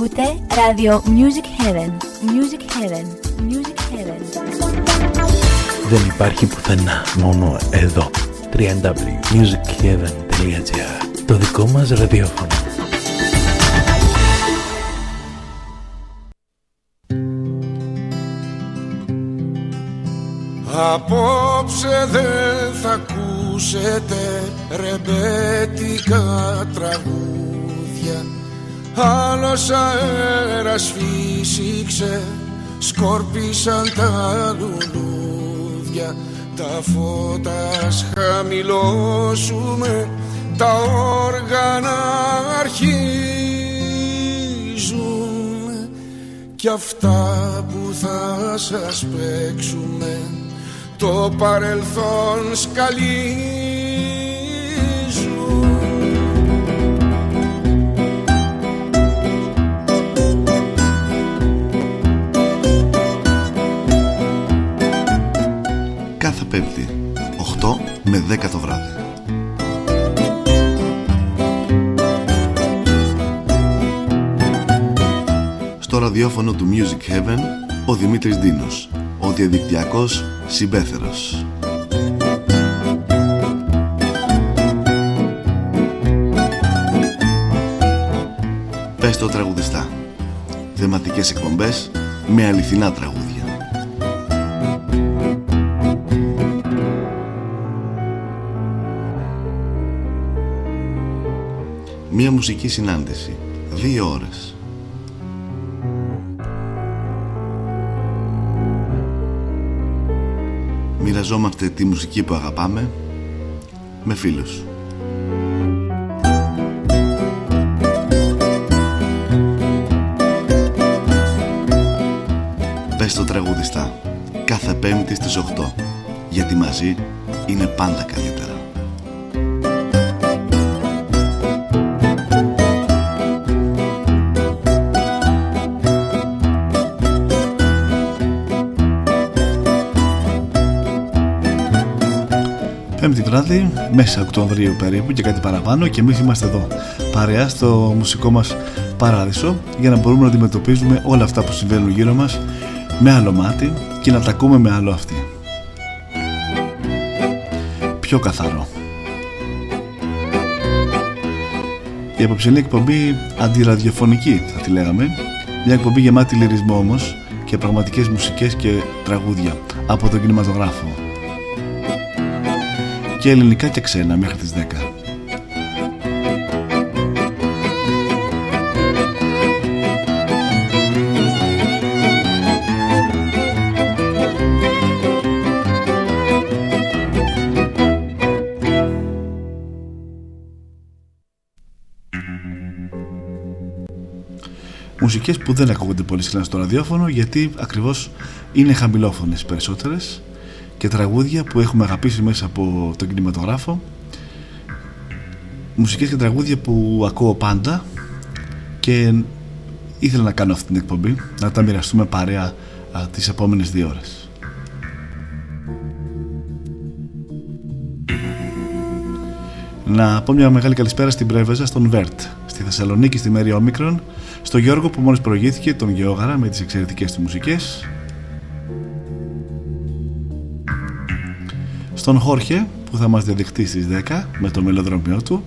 Ακούτε ράδιο Music Heaven. Music Heaven. Music Heaven. Δεν υπάρχει πουθενά, μόνο εδώ. www.musicheaven.gr Το δικό μας ραδιόφωνο. Απόψε δεν θα ακούσετε ρεμπέτικα τραγούδια Άλλος αέρας φύσηξε, σκόρπισαν τα λουλούδια Τα φώτα χαμηλώσουμε, τα όργανα αρχίζουν Κι αυτά που θα σας παίξουμε το παρελθόν σκαλίζουν με 10 το βράδυ. Στο ραδιόφωνο του Music Heaven, ο Δημήτρης Δίνος, ο διαδικτυακός συμπέθερος. Πες το τραγουδιστά. Θεματικές εκπομπές με αληθινά τραγούδια. Μία μουσική συνάντηση. Δύο ώρες. Μοιραζόμαστε τη μουσική που αγαπάμε με φίλους. Πες το τραγουδιστά κάθε πέμπτη στις 8 γιατί μαζί είναι πάντα καλύτερα. Βράδυ, μέσα Οκτωβρίου περίπου και κάτι παραπάνω και εμείς είμαστε εδώ παρέα στο μουσικό μας παράδεισο για να μπορούμε να αντιμετωπίζουμε όλα αυτά που συμβαίνουν γύρω μας με άλλο μάτι και να τα ακούμε με άλλο αυτή. Πιο καθαρό. Η απόψινή εκπομπή αντιραδιοφωνική θα τη λέγαμε μια εκπομπή γεμάτη λυρισμό όμως και πραγματικές μουσικές και τραγούδια από τον κινηματογράφο και ελληνικά και ξένα μέχρι τις 10. Μουσικές που δεν ακούγονται πολύ συχνά στο ραδιόφωνο γιατί ακριβώς είναι χαμηλόφωνες περισσότερες και τραγούδια που έχουμε αγαπήσει μέσα από τον κινηματογράφο. Μουσικές και τραγούδια που ακούω πάντα και ήθελα να κάνω αυτή την εκπομπή να τα μοιραστούμε παρέα α, τις επόμενες δύο ώρες. Να πω μια μεγάλη καλησπέρα στην Πρέβεζα, στον Βέρτ, στη Θεσσαλονίκη, στη Μέρη Όμικρον, στο Γιώργο που μόλις προηγήθηκε, τον Γεώγαρα με τις εξαιρετικές του μουσικές, στον Χόρχε που θα μας διαδειχτεί στις 10 με το μελοδρόμιο του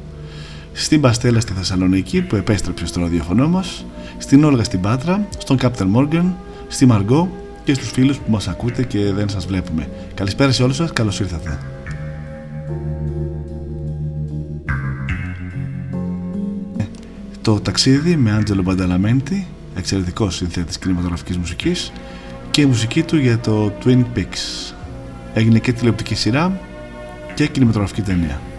στην Παστέλα στη Θεσσαλονίκη που επέστρεψε στο ραδιοφωνό μας στην Όλγα στην Πάτρα, στον Κάπτερ Μόργαν στη Μαργκό και στους φίλους που μας ακούτε και δεν σας βλέπουμε. Καλησπέρα σε όλους σας, καλώς ήρθατε. Το ταξίδι με Άντζελο Μπανταλαμέντη εξαιρετικός συνθέτης κινηματογραφικής μουσικής και η μουσική του για το Twin Peaks έγινε και τηλεοπτική σειρά και κινηματογραφική ταινία.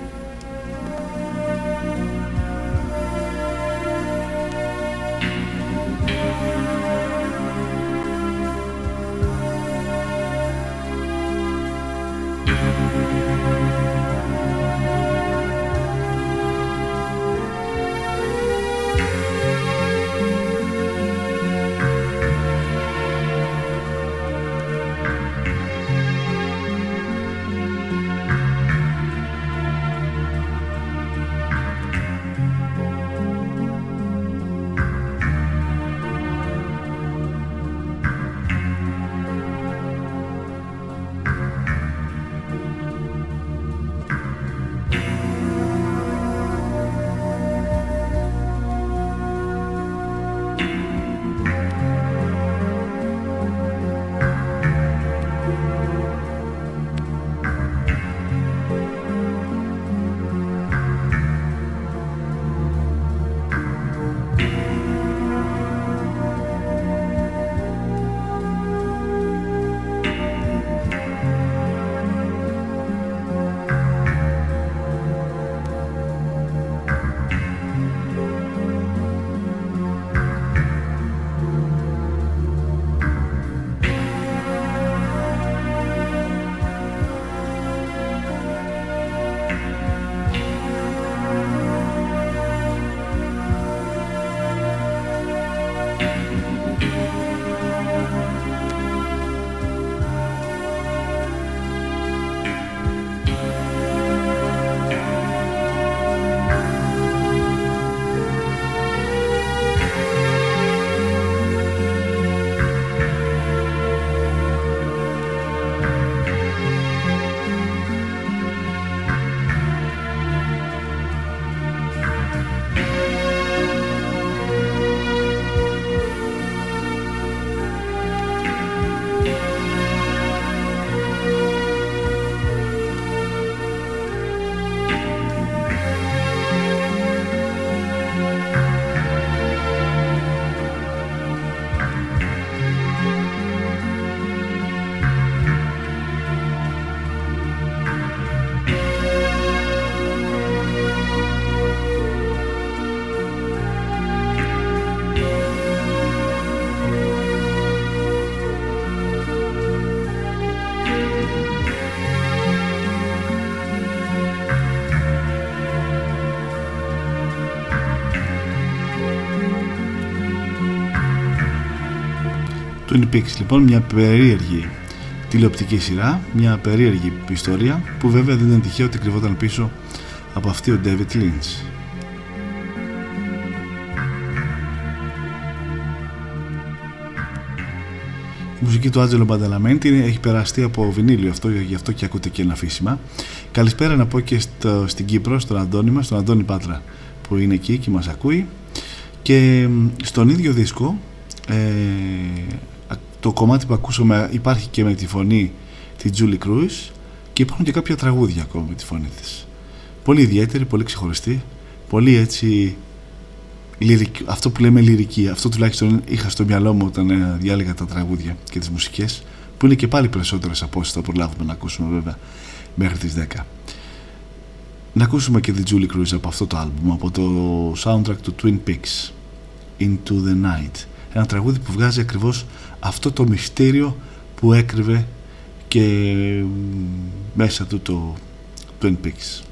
Peaks λοιπόν μια περίεργη τηλεοπτική σειρά, μια περίεργη ιστορία που βέβαια δεν ήταν τυχαίο ότι κρυβόταν πίσω από αυτή ο David Lynch. Η μουσική του Άτζελο Μπανταλαμέντη έχει περαστεί από βινίλιο αυτό, γι' αυτό και ακούτε και ένα αφήσιμα. Καλησπέρα να πω και στο, στην Κύπρο, στον Αντώνη μας, στον Αντώνη Πάτρα που είναι εκεί και μας ακούει. Και στον ίδιο δίσκο ε, το κομμάτι που ακούσαμε υπάρχει και με τη φωνή τη Julie Cruz και υπάρχουν και κάποια τραγούδια ακόμα με τη φωνή της. Πολύ ιδιαίτερη, πολύ ξεχωριστή, πολύ έτσι λυρική, αυτό που λέμε λυρική, αυτό τουλάχιστον είχα στο μυαλό μου όταν ε, διάλεγα τα τραγούδια και τις μουσικές που είναι και πάλι περισσότερες από όσες θα προλάβουμε να ακούσουμε βέβαια μέχρι τις 10. Να ακούσουμε και τη Julie Cruz από αυτό το άλμπουμ, από το soundtrack του Twin Peaks, Into the Night. Ένα τραγούδι που βγάζει ακριβώς αυτό το μυστήριο που έκρυβε και μέσα του το Twin Peaks.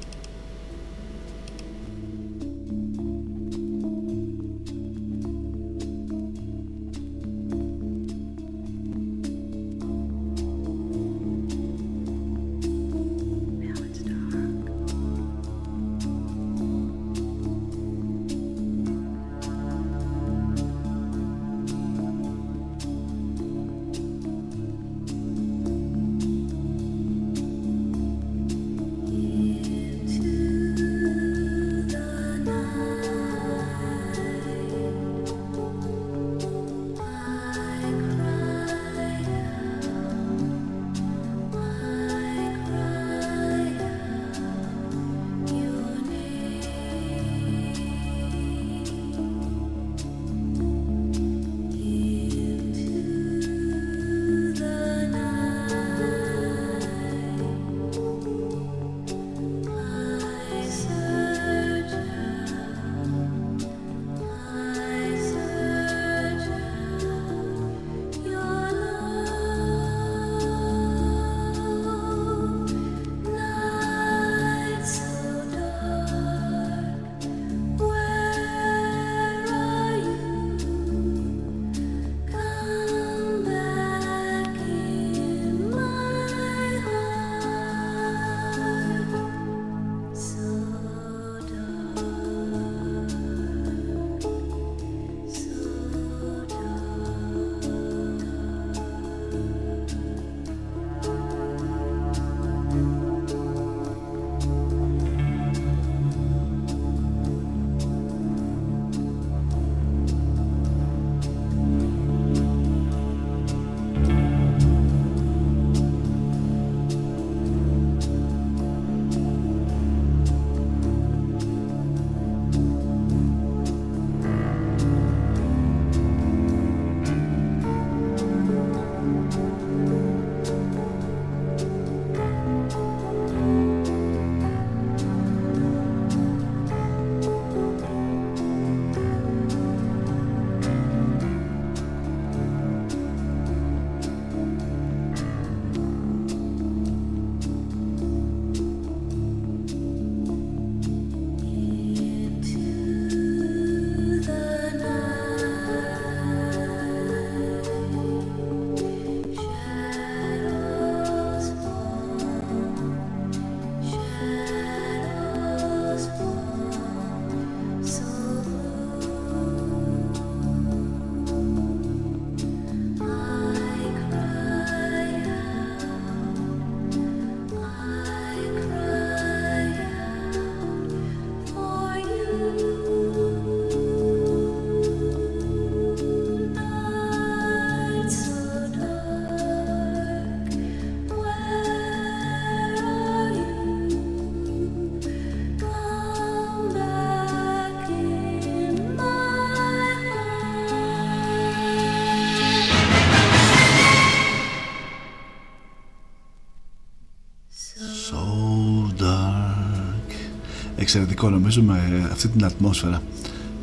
Εξαιρετικό νομίζω με αυτή την ατμόσφαιρα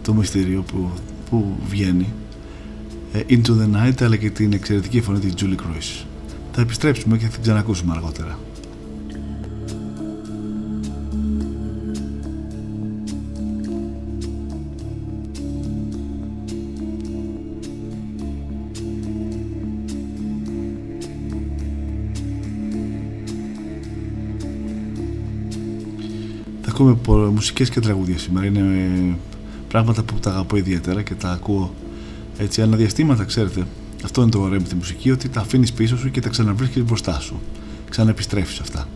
το μυστήριο που, που βγαίνει ε, Into the Night αλλά και την εξαιρετική φωνή της Julie Cruise. Θα επιστρέψουμε και θα την ξανακούσουμε αργότερα ακούμε μουσικές και τραγούδια σήμερα. Είναι ε, πράγματα που τα αγαπώ ιδιαίτερα και τα ακούω έτσι αναδιαστήματα, ξέρετε. Αυτό είναι το ωραίο με τη μουσική, ότι τα αφήνεις πίσω σου και τα ξαναβρίσκει μπροστά σου. Ξαναεπιστρέφεις αυτά.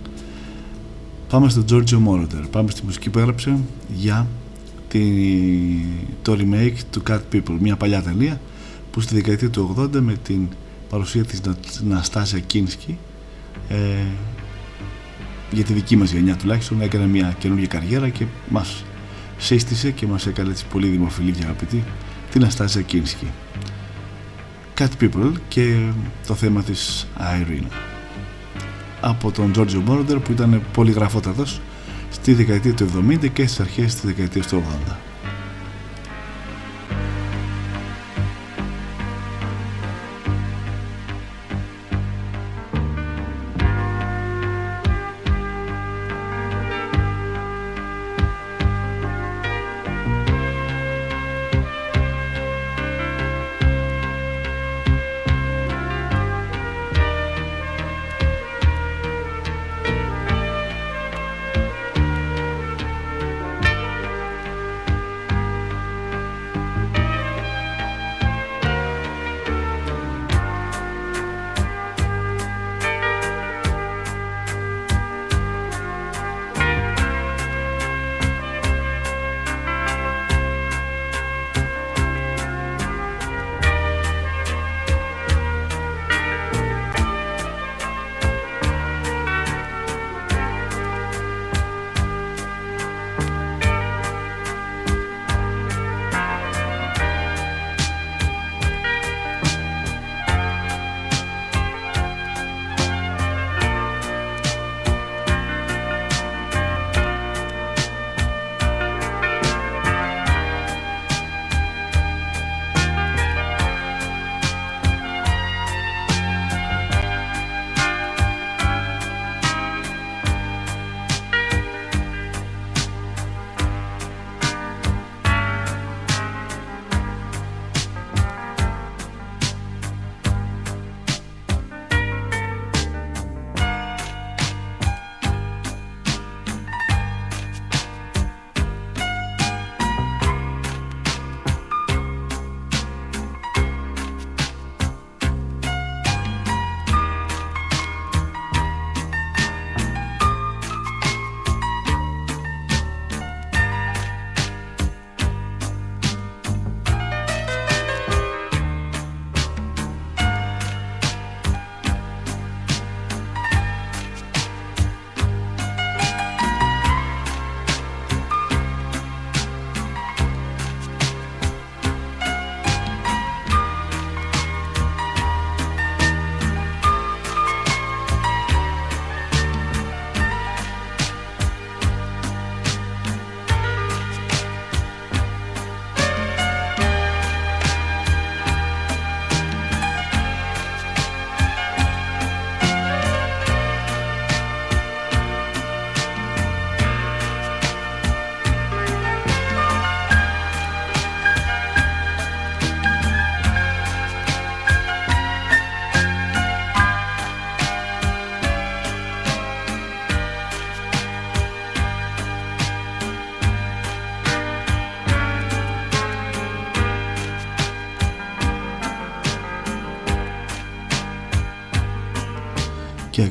Πάμε στο Giorgio Moroder. Πάμε στη μουσική που έγραψε για τη, το remake του Cat People. Μια παλιά ταινία που στη δεκαετία του 80 με την παρουσία της Ναστάσια Κίνσκι ε, για τη δική μας γενιά τουλάχιστον έκανε μια καινούργια καριέρα και μας σύστησε και μας έκανε έτσι πολύ δημοφιλή και αγαπητή την Αστάζια Κίνσκι. Cat People και το θέμα της Irene. Από τον Giorgio Moroder που ήταν πολύ γραφότατος στη δεκαετία του 70 και στις αρχές της δεκαετίας του 80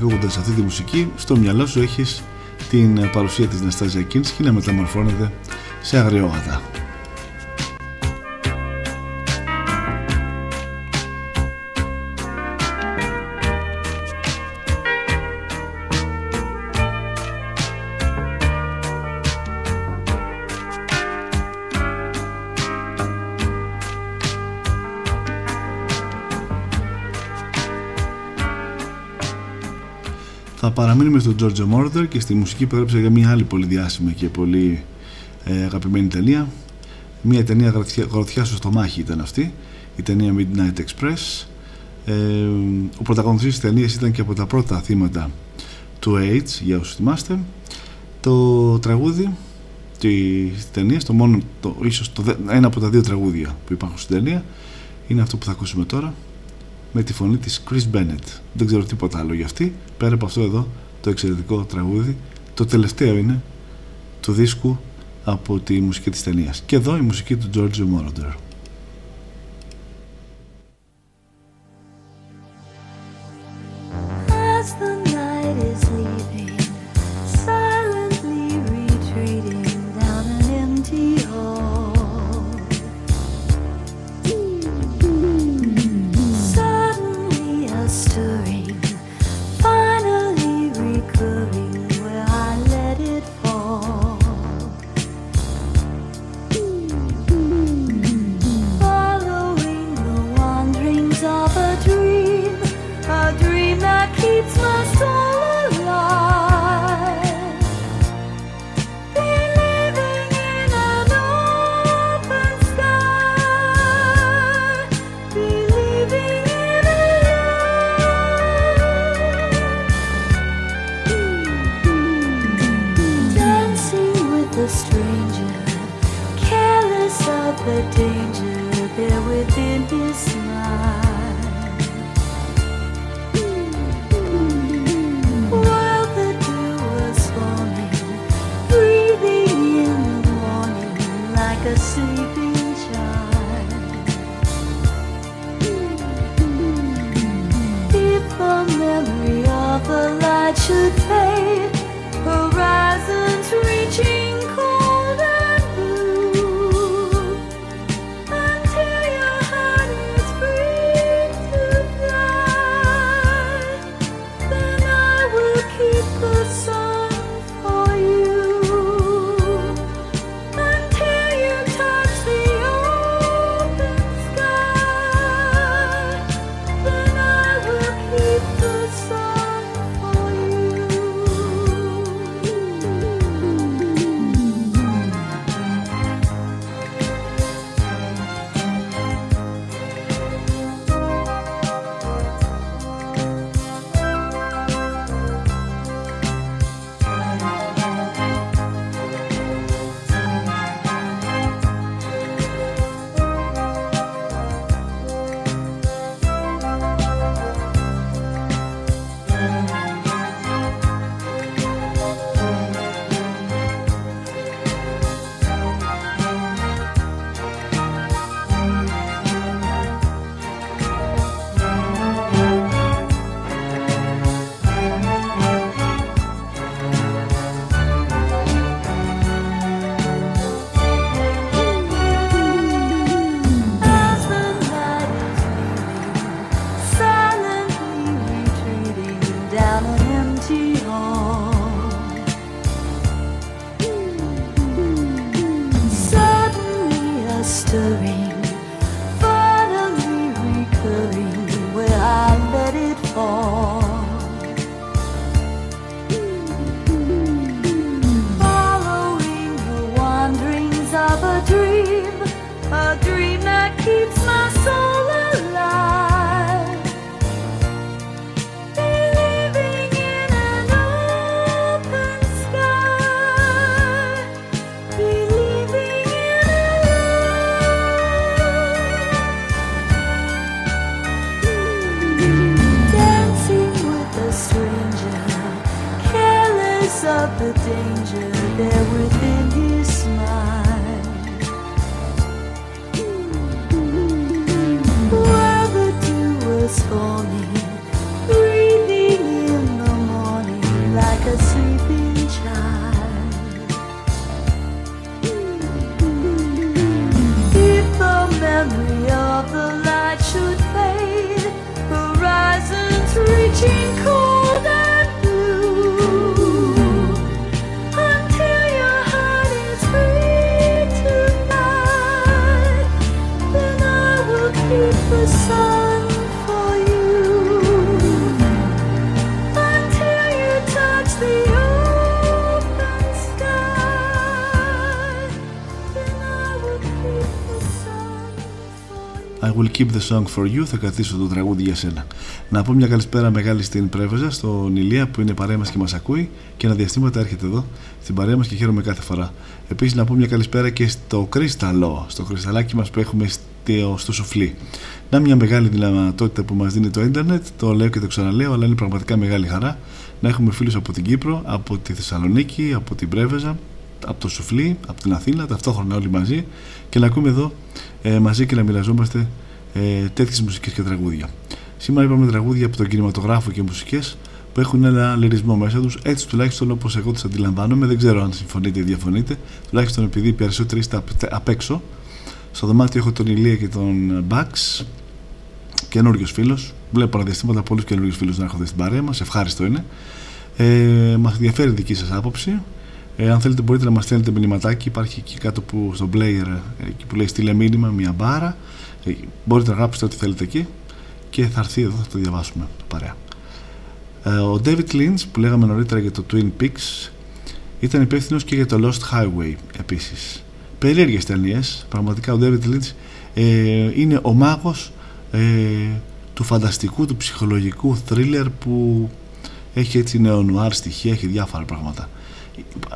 και ακούγοντας αυτή τη μουσική στο μυαλό σου έχεις την παρουσία της Ναστάζια Κίνσκι να μεταμορφώνεται σε αγριόγατα. Παραμείνουμε στον George Moroder και στη μουσική που έγραψε για μια άλλη πολύ διάσημη και πολύ ε, αγαπημένη ταινία. Μια ταινία γροθιά στο στομάχι ήταν αυτή, η ταινία Midnight Express. Ε, ο πρωταγωνιστής της ταινίας ήταν και από τα πρώτα θύματα του AIDS, για όσους θυμάστε. Το τραγούδι της ταινίας, το μόνο, το, ίσως το, ένα από τα δύο τραγούδια που υπάρχουν στην ταινία, είναι αυτό που θα ακούσουμε τώρα με τη φωνή της Chris Bennett. Δεν ξέρω τίποτα άλλο για αυτή, πέρα από αυτό εδώ το εξαιρετικό τραγούδι. Το τελευταίο είναι του δίσκου από τη μουσική της ταινίας. Και εδώ η μουσική του George Moroder. Keep the Song for You, θα καθίσω το τραγούδι για σένα. Να πω μια καλησπέρα μεγάλη στην Πρέβεζα, στον Ηλία που είναι παρέα μας και μας ακούει και ένα διαστήματα έρχεται εδώ στην παρέα μας και χαίρομαι κάθε φορά. Επίσης να πω μια καλησπέρα και στο κρίσταλο, στο κρυσταλάκι μας που έχουμε στο σοφλί. Να μια μεγάλη δυνατότητα που μας δίνει το ίντερνετ, το λέω και το ξαναλέω, αλλά είναι πραγματικά μεγάλη χαρά να έχουμε φίλους από την Κύπρο, από τη Θεσσαλονίκη, από την Πρέβεζα, από το Σουφλί, από την Αθήνα, ταυτόχρονα όλοι μαζί και να ακούμε εδώ ε, μαζί και να μοιραζόμαστε ε, τέτοιες μουσικές και τραγούδια. Σήμερα είπαμε τραγούδια από τον κινηματογράφο και μουσικές που έχουν ένα λυρισμό μέσα τους, έτσι τουλάχιστον όπως εγώ του αντιλαμβάνομαι. Δεν ξέρω αν συμφωνείτε ή διαφωνείτε, τουλάχιστον επειδή οι περισσότεροι είστε απ' έξω. Στο δωμάτιο έχω τον Ηλία και τον Μπαξ, καινούριος φίλος. Βλέπω παραδιαστήματα πολλούς καινούριου φίλους να έρχονται στην παρέα μας. Ευχάριστο είναι. Ε, μας ενδιαφέρει η δική σας άποψη. Ε, αν θέλετε μπορείτε να μας στέλνετε μηνυματάκι. Υπάρχει εκεί κάτω που, στο player εκεί που λέει στείλε μήνυμα, μια μπάρα. Ε, μπορείτε να γράψετε ό,τι θέλετε εκεί και θα έρθει εδώ, θα το διαβάσουμε παρέα. Ε, ο David Lynch που λέγαμε νωρίτερα για το Twin Peaks ήταν υπεύθυνος και για το Lost Highway επίσης. Περίεργες ταινίες. Πραγματικά ο David Lynch ε, είναι ο μάγος ε, του φανταστικού, του ψυχολογικού thriller που έχει έτσι νεονουάρ στοιχεία, έχει διάφορα πράγματα.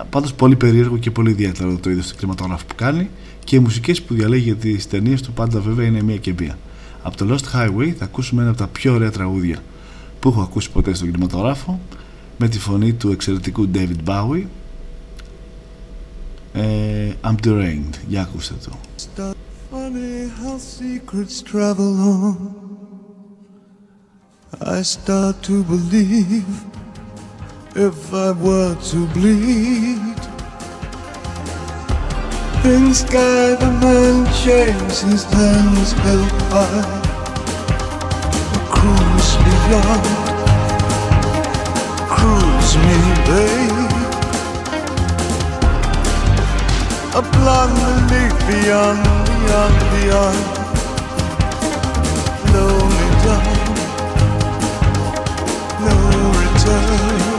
Πάντως πολύ περίεργο και πολύ ιδιαίτερο το είδος του κινηματογράφου που κάνει και οι μουσικές που διαλέγει για τις ταινίες του πάντα βέβαια είναι μία και μία. Από το Lost Highway θα ακούσουμε ένα από τα πιο ωραία τραγούδια που έχω ακούσει ποτέ στον κινηματογράφο με τη φωνή του εξαιρετικού David Bowie. Ε, I'm Deranged. Για ακούστε το. Funny how secrets travel on. I start to believe if I were to bleed In sky the man shaves his hands held high Cruise beyond. Cruise me, babe. A blonde beneath beyond, beyond, beyond. Low me down No return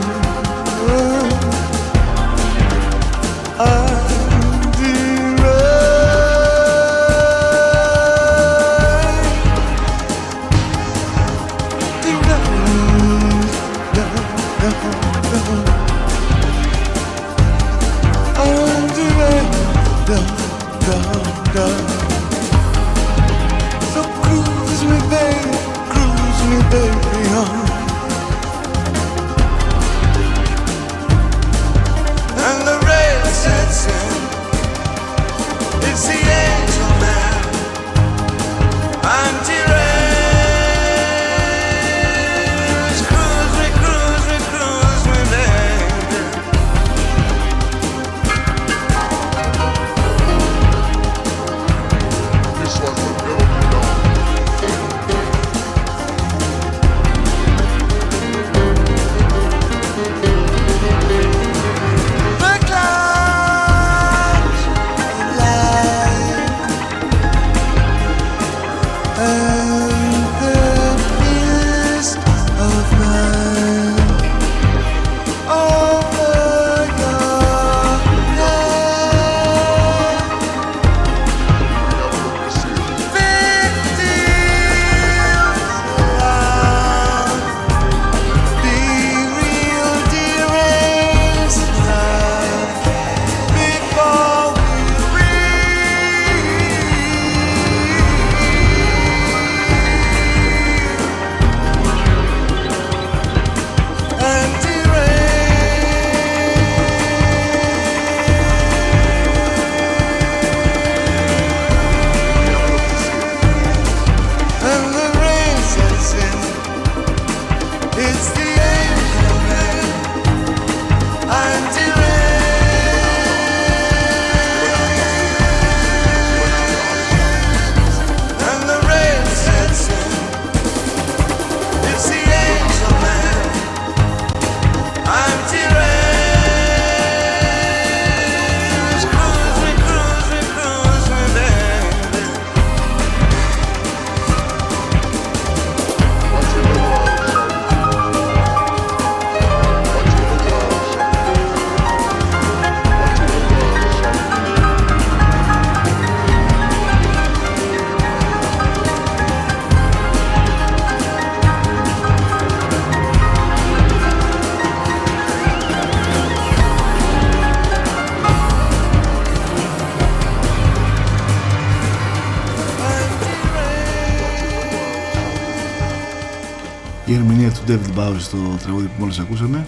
David Bowie στο τραγούδι που μόλις ακούσαμε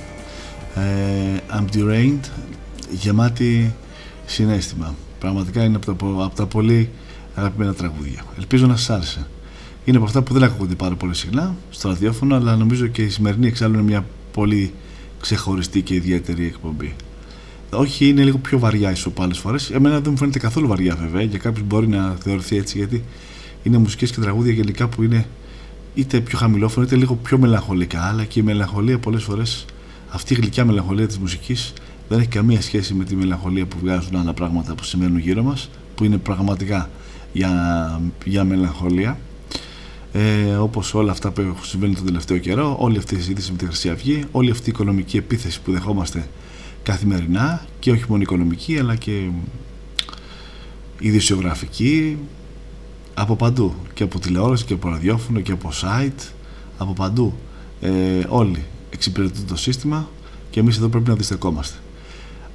ε, I'm Deranged γεμάτη συνέστημα. Πραγματικά είναι από τα, από τα πολύ αγαπημένα τραγούδια. Ελπίζω να σας άρεσε. Είναι από αυτά που δεν ακούγονται πάρα πολύ συχνά στο ραδιόφωνο, αλλά νομίζω και η σημερινή εξάλλου είναι μια πολύ ξεχωριστή και ιδιαίτερη εκπομπή. Όχι, είναι λίγο πιο βαριά ίσως από άλλες φορές. Εμένα δεν μου φαίνεται καθόλου βαριά βέβαια. Για κάποιους μπορεί να θεωρηθεί έτσι γιατί είναι μουσικές και τραγούδια γενικά που είναι είτε πιο χαμηλόφωνο είτε λίγο πιο μελαγχολικά. Αλλά και η μελαγχολία πολλές φορές, αυτή η γλυκιά μελαγχολία της μουσικής δεν έχει καμία σχέση με τη μελαγχολία που βγάζουν άλλα πράγματα που σημαίνουν γύρω μας, που είναι πραγματικά για, για μελαγχολία. Ε, Όπως όλα αυτά που συμβαίνουν τον τελευταίο καιρό, όλη αυτή η συζήτηση με τη Χρυσή Αυγή, όλη αυτή η οικονομική επίθεση που δεχόμαστε καθημερινά και όχι μόνο οικονομική αλλά και ειδησιογραφική από παντού. Και από τηλεόραση και από ραδιόφωνο και από site. Από παντού. Ε, όλοι εξυπηρετούν το σύστημα και εμείς εδώ πρέπει να διστεκόμαστε.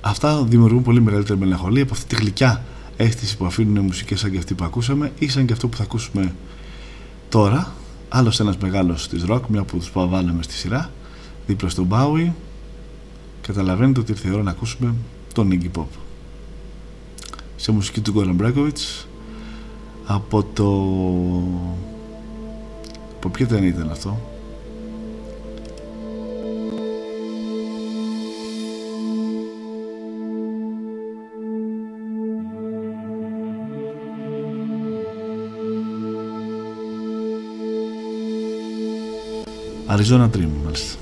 Αυτά δημιουργούν πολύ μεγαλύτερη μελαγχολία. Από αυτή τη γλυκιά αίσθηση που αφήνουν μουσικές σαν και αυτή που ακούσαμε ή σαν και αυτό που θα ακούσουμε τώρα. Άλλος ένας μεγάλος της rock μια που τους βάλαμε στη σειρά δίπλα στον Bowie. Καταλαβαίνετε ότι ήρθε η ώρα να ακούσουμε τον Iggy Pop. Σε μουσική του Goran Bregovic από το από ποια ταινία ήταν αυτό; Arizona Dream μάλιστα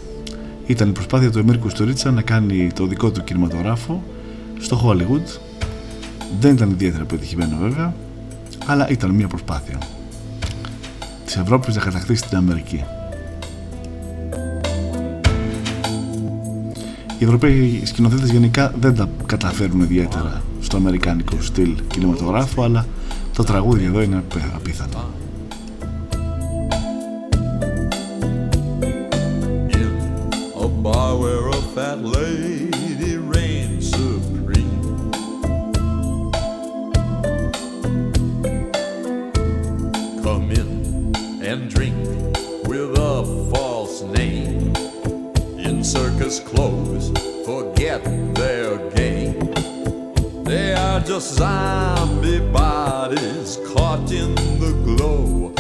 ήταν η προσπάθεια του Εμίρ Κουστορίτσα να κάνει το δικό του κινηματογράφο στο Hollywood. Δεν ήταν ιδιαίτερα πετυχημένο βέβαια, αλλά ήταν μια προσπάθεια της Ευρώπης να κατακτήσει την Αμερική. Οι Ευρωπαίοι σκηνοθέτες γενικά δεν τα καταφέρουν ιδιαίτερα στο αμερικάνικο στυλ κινηματογράφο, αλλά το τραγούδι εδώ είναι απίθανο. that lady and drink with a false name. In circus clothes, forget their game. They are just zombie bodies caught in the glow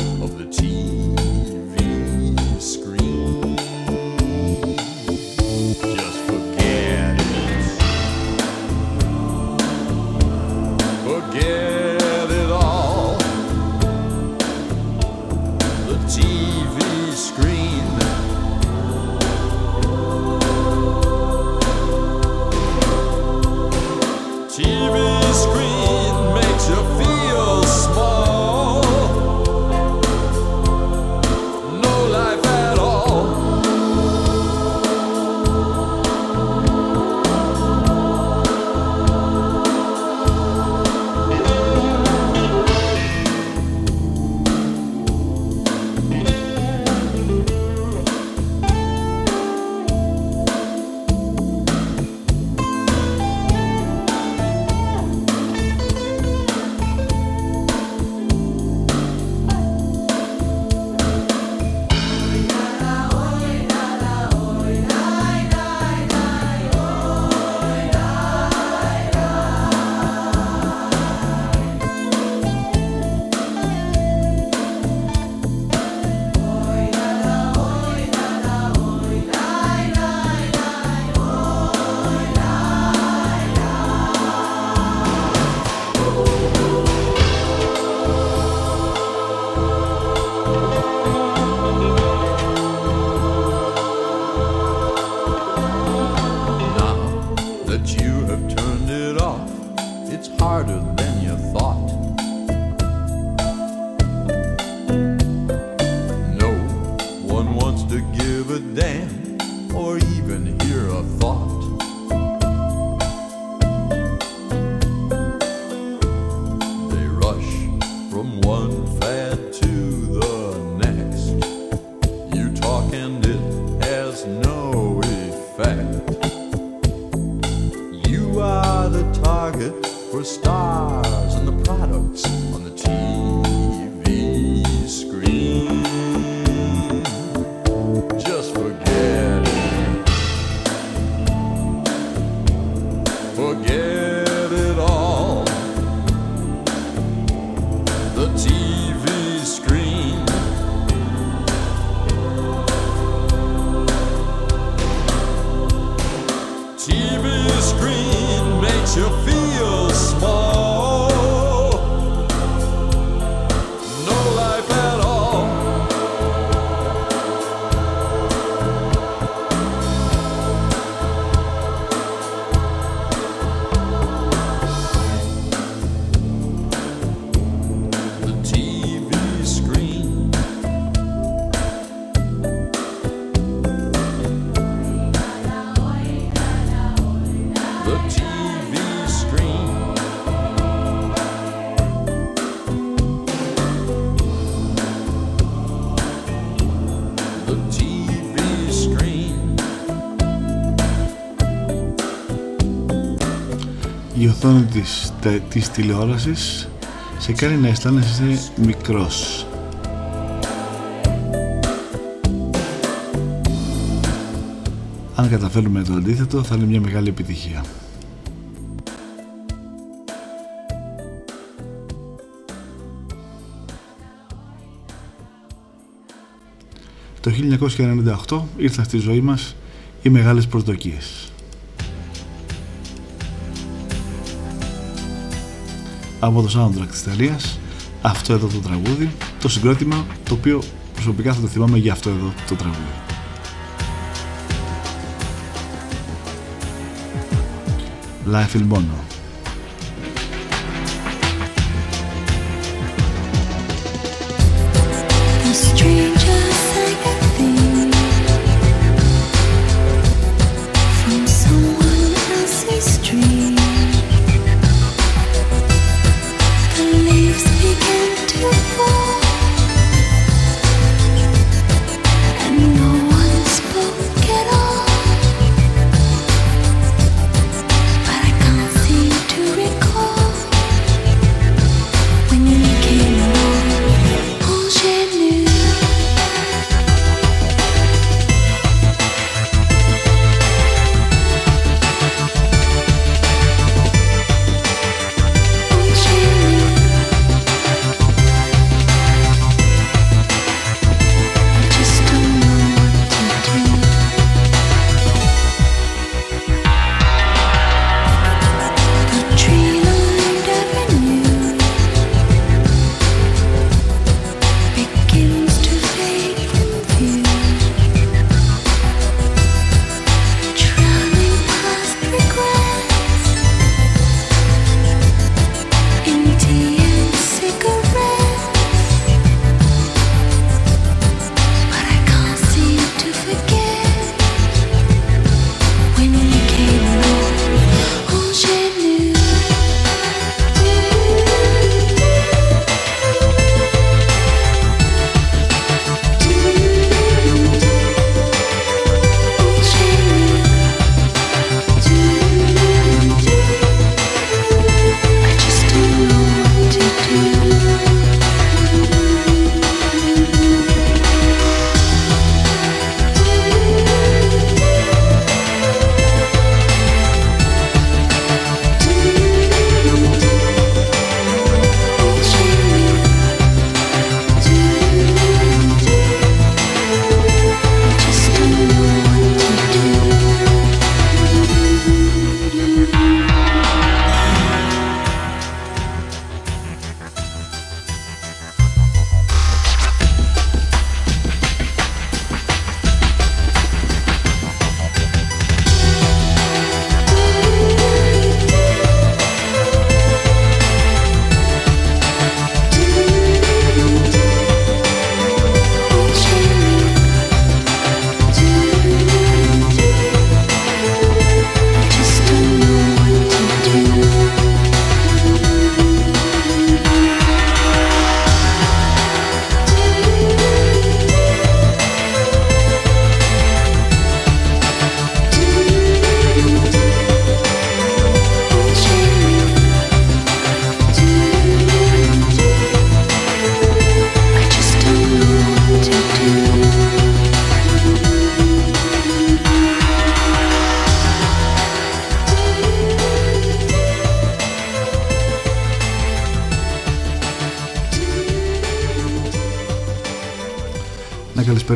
αυτών της, της τηλεόρασης σε κάνει να αισθάνεσαι μικρός. Αν καταφέρουμε το αντίθετο θα είναι μια μεγάλη επιτυχία. Το 1998 ήρθαν στη ζωή μας οι μεγάλες προσδοκίες. από το soundtrack της ταινία, αυτό εδώ το τραγούδι, το συγκρότημα το οποίο προσωπικά θα το θυμάμαι για αυτό εδώ το τραγούδι. Life in Bono.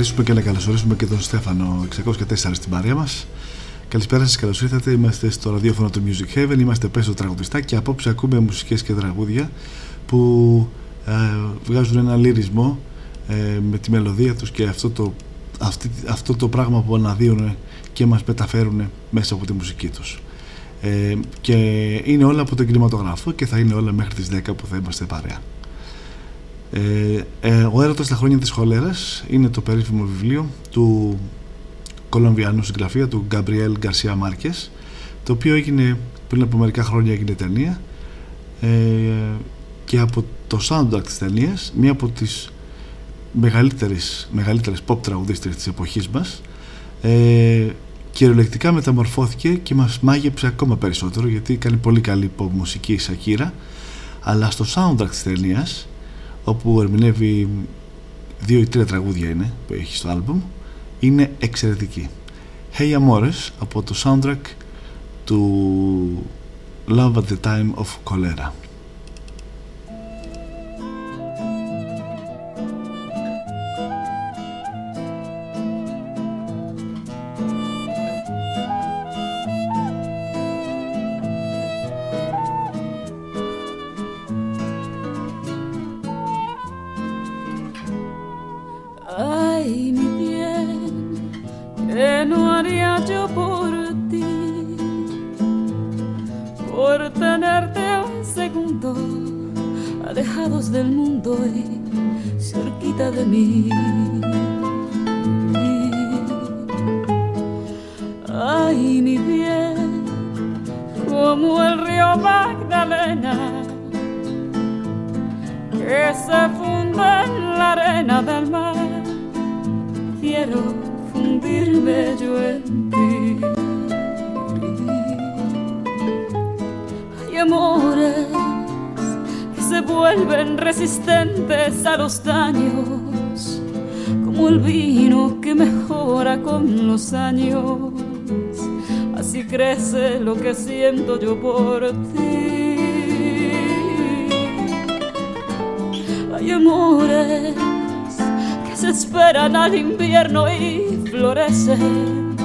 καλωσορίσουμε και να καλωσορίσουμε και τον Στέφανο 604 στην παρέα μας. Καλησπέρα σας, καλώς ήρθατε. Είμαστε στο ραδιόφωνο του Music Heaven. Είμαστε πέστο τραγουδιστά και απόψε ακούμε μουσικές και τραγούδια που ε, βγάζουν ένα λύρισμό ε, με τη μελωδία τους και αυτό το, αυτή, αυτό το πράγμα που αναδύουν και μας μεταφέρουν μέσα από τη μουσική τους. Ε, και είναι όλα από τον κινηματογράφο και θα είναι όλα μέχρι τις 10 που θα είμαστε παρέα. Ε, ε, ο έρωτας στα χρόνια της χολέρας είναι το περίφημο βιβλίο του Κολομβιανού συγγραφέα του Γκαμπριέλ Γκαρσία Μάρκες το οποίο έγινε πριν από μερικά χρόνια έγινε ταινία ε, και από το soundtrack της ταινίας μία από τις μεγαλύτερες, μεγαλύτερες pop τραγουδίστρες της εποχής μας ε, κυριολεκτικά μεταμορφώθηκε και μας μάγεψε ακόμα περισσότερο γιατί κάνει πολύ καλή pop μουσική η Σακύρα αλλά στο soundtrack της ταινίας όπου ερμηνεύει δύο ή τρία τραγούδια είναι που έχει στο άλμπουμ είναι εξαιρετική. Hey Amores από το soundtrack του Love at the Time of Cholera al invierno y florecen.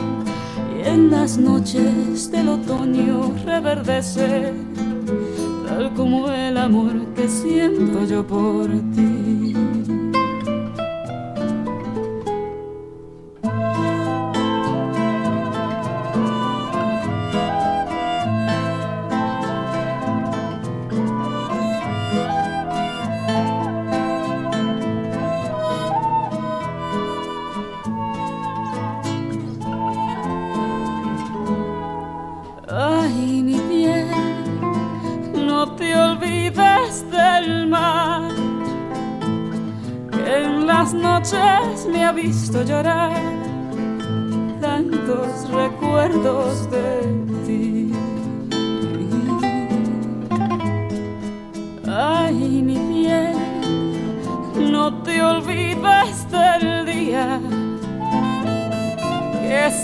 Y en las noches del otoño reverdece, tal como el amor que siento yo por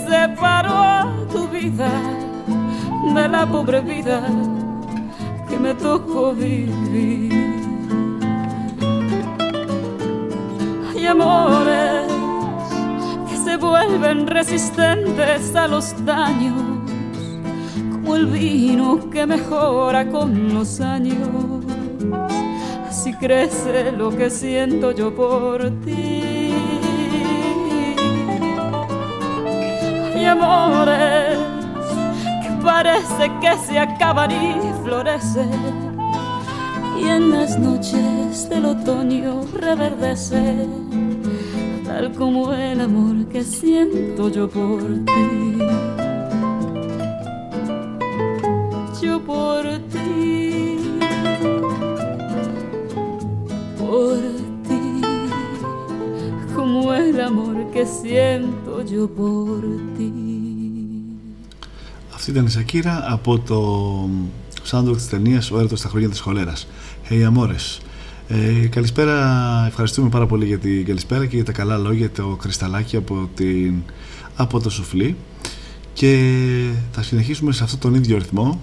separó tu vida de la pobre vida que me tocó vivir. Hay amores que se vuelven resistentes a los daños, como el vino que mejora con los años. Así crece lo que siento yo por ti. Amores parece que se acaban y florecen. Y en las noches del otoño reverdece, tal como el amor que siento yo por ti. Yo por ti, por ti, como el amor que siento. Αυτή ήταν η Σακύρα από το soundtrack της ταινίας «Ο έρωτος στα χρόνια της χολέρας». Hey Amores. Ε, καλησπέρα, ευχαριστούμε πάρα πολύ για την καλησπέρα και για τα καλά λόγια, το κρυσταλάκι από, την, από το σουφλί και θα συνεχίσουμε σε αυτόν τον ίδιο ρυθμό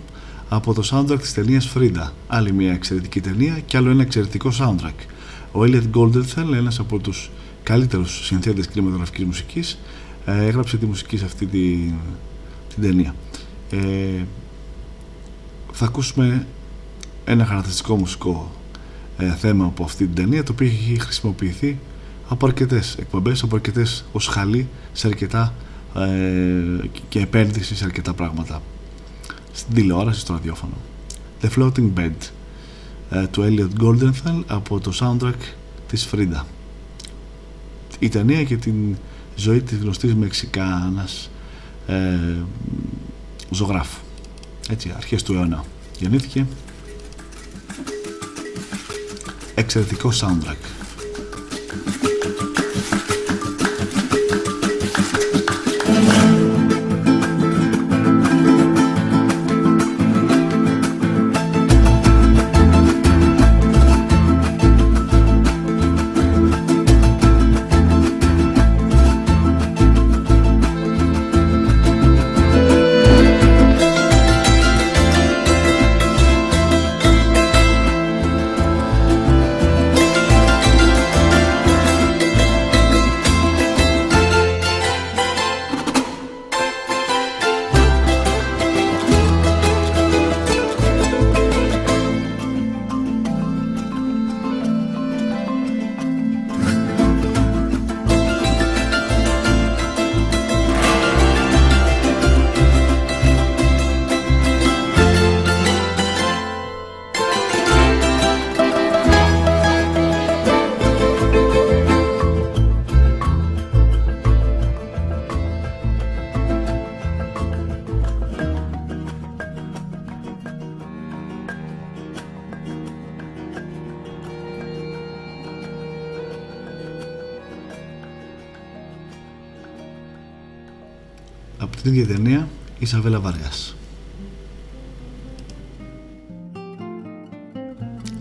από το soundtrack της ταινίας Frida. Άλλη μια εξαιρετική ταινία και άλλο ένα εξαιρετικό soundtrack. Ο Elliot Goldenthal, ένας από τους καλύτερους συνθέτες κινηματογραφικής μουσικής, ε, έγραψε τη μουσική σε αυτή τη, την ταινία. Ε, θα ακούσουμε ένα χαρακτηριστικό μουσικό ε, θέμα από αυτή την ταινία το οποίο έχει χρησιμοποιηθεί από αρκετές εκπομπές, από αρκετές ως χαλί σε αρκετά ε, και επένδυση σε αρκετά πράγματα στην τηλεόραση, στο ραδιόφωνο. The Floating Bed ε, του Elliot Goldenthal από το soundtrack της Frida. Η ταινία και την ζωή της γνωστής Μεξικάνας ε, ζωγράφου. Έτσι, αρχές του αιώνα γεννήθηκε. Εξαιρετικό soundtrack.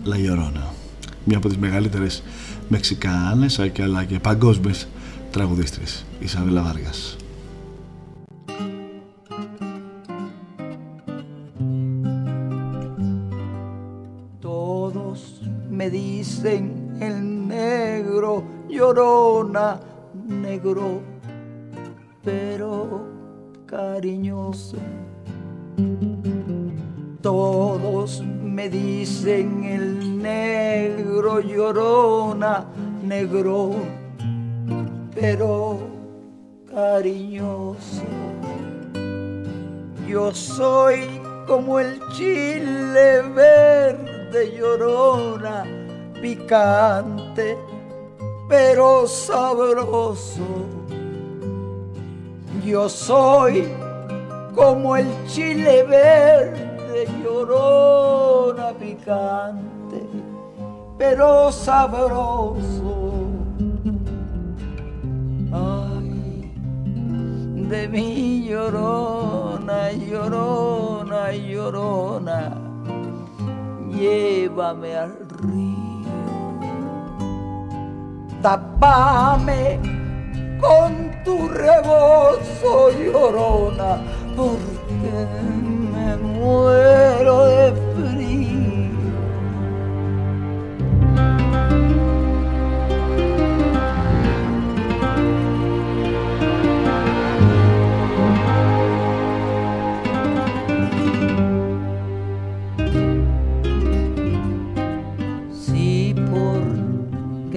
La Llorona μια από τις μεγαλύτερες Μεξικάνες αλλά και παγκόσμιες τραγουδίστρες Ισαβέλα Βάργας negro, pero cariñoso. Yo soy como el chile verde llorona, picante, pero sabroso. Yo soy como el chile verde llorona, picante, pero sabroso. De mi llorona, llorona, llorona, llévame al río, tapame con tu rebozo, llorona, porque me muero de frío.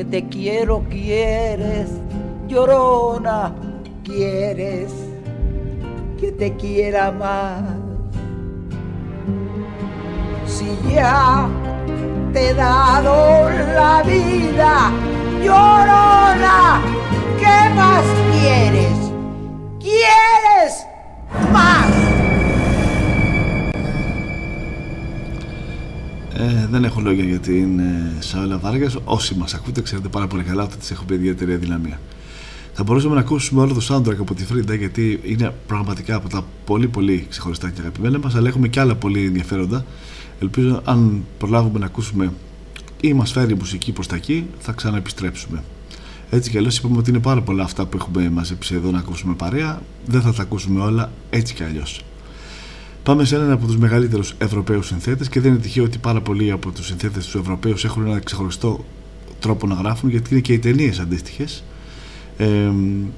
Te quiero quieres, llorona, quieres que te quiera más. Si ya te he dado la vida, llorona, ¿qué más quieres? ¿Quieres más? Ε, δεν έχω λόγια για την ε, Σαόλα Βάργας. Όσοι μας ακούτε ξέρετε πάρα πολύ καλά ότι της έχω πει ιδιαίτερη αδυναμία. Θα μπορούσαμε να ακούσουμε όλο το soundtrack από τη Φρίντα γιατί είναι πραγματικά από τα πολύ πολύ ξεχωριστά και αγαπημένα μας αλλά έχουμε και άλλα πολύ ενδιαφέροντα. Ελπίζω αν προλάβουμε να ακούσουμε ή μας φέρει η μουσική προς τα εκεί θα ξαναεπιστρέψουμε. Έτσι κι αλλιώς είπαμε ότι είναι πάρα πολλά αυτά που έχουμε μαζέψει εδώ να ακούσουμε παρέα. Δεν θα τα ακούσουμε όλα έτσι κι αλλιώς. Πάμε σε έναν από τους μεγαλύτερους Ευρωπαίους συνθέτες και δεν είναι τυχαίο ότι πάρα πολλοί από τους συνθέτες τους Ευρωπαίους έχουν ένα ξεχωριστό τρόπο να γράφουν γιατί είναι και οι ταινίες αντίστοιχες. Ε,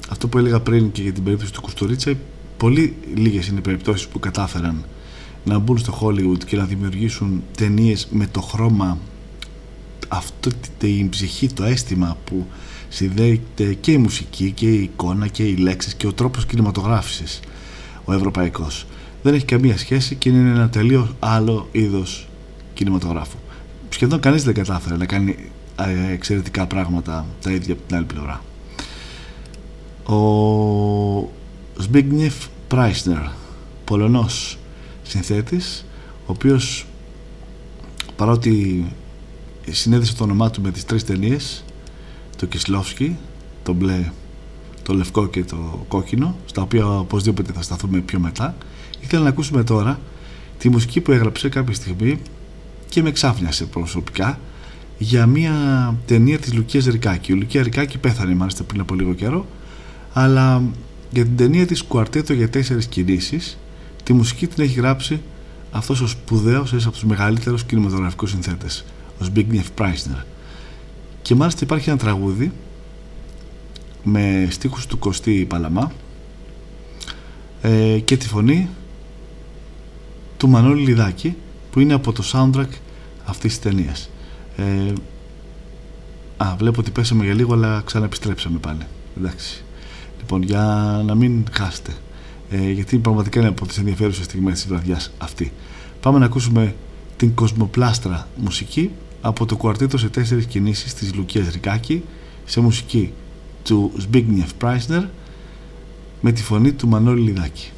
αυτό που έλεγα πριν και για την περίπτωση του Κουστορίτσα πολύ λίγες είναι οι περιπτώσεις που κατάφεραν να μπουν στο Hollywood και να δημιουργήσουν ταινίες με το χρώμα αυτό την ψυχή, το αίσθημα που συνδέεται και η μουσική και η εικόνα και οι λέξεις και ο τρόπος κινηματογράφησης ο ευρωπαϊκός δεν έχει καμία σχέση και είναι ένα τελείως άλλο είδος κινηματογράφου. Σχεδόν κανείς δεν κατάφερε να κάνει ε, εξαιρετικά πράγματα τα ίδια από την άλλη πλευρά. Ο Σμπίγνιεφ Πράισνερ Πολωνός συνθέτης ο οποίος παρότι συνέδεσε το όνομά του με τις τρεις ταινίες το Κισλόφσκι, το μπλε, το λευκό και το κόκκινο στα οποία οπωσδήποτε θα σταθούμε πιο μετά ήθελα να ακούσουμε τώρα τη μουσική που έγραψε κάποια στιγμή και με ξάφνιασε προσωπικά για μια ταινία της Λουκίας Ρικάκη. Η Λουκία Ρικάκη πέθανε μάλιστα πριν από λίγο καιρό αλλά για την ταινία της Κουαρτέτο για τέσσερις κινήσεις τη μουσική την έχει γράψει αυτός ο σπουδαίος ένας από τους μεγαλύτερους κινηματογραφικούς συνθέτες ο Zbigniew Πράισνερ και μάλιστα υπάρχει ένα τραγούδι με στίχους του Κωστή Παλαμά ε, και τη φωνή του Μανώλη Λιδάκη που είναι από το soundtrack αυτής της ταινίας. Ε, α, βλέπω ότι πέσαμε για λίγο αλλά ξαναεπιστρέψαμε πάλι. Εντάξει. Λοιπόν για να μην χάσετε. Ε, γιατί πραγματικά είναι από τις ενδιαφέρουσες στιγμές της βραδιάς αυτή. Πάμε να ακούσουμε την κοσμοπλάστρα μουσική από το κουαρτίτο σε τέσσερις κινήσεις της Λουκίας Ρικάκη σε μουσική του Zbigniew Πράισνερ με τη φωνή του Μανώλη Λιδάκη.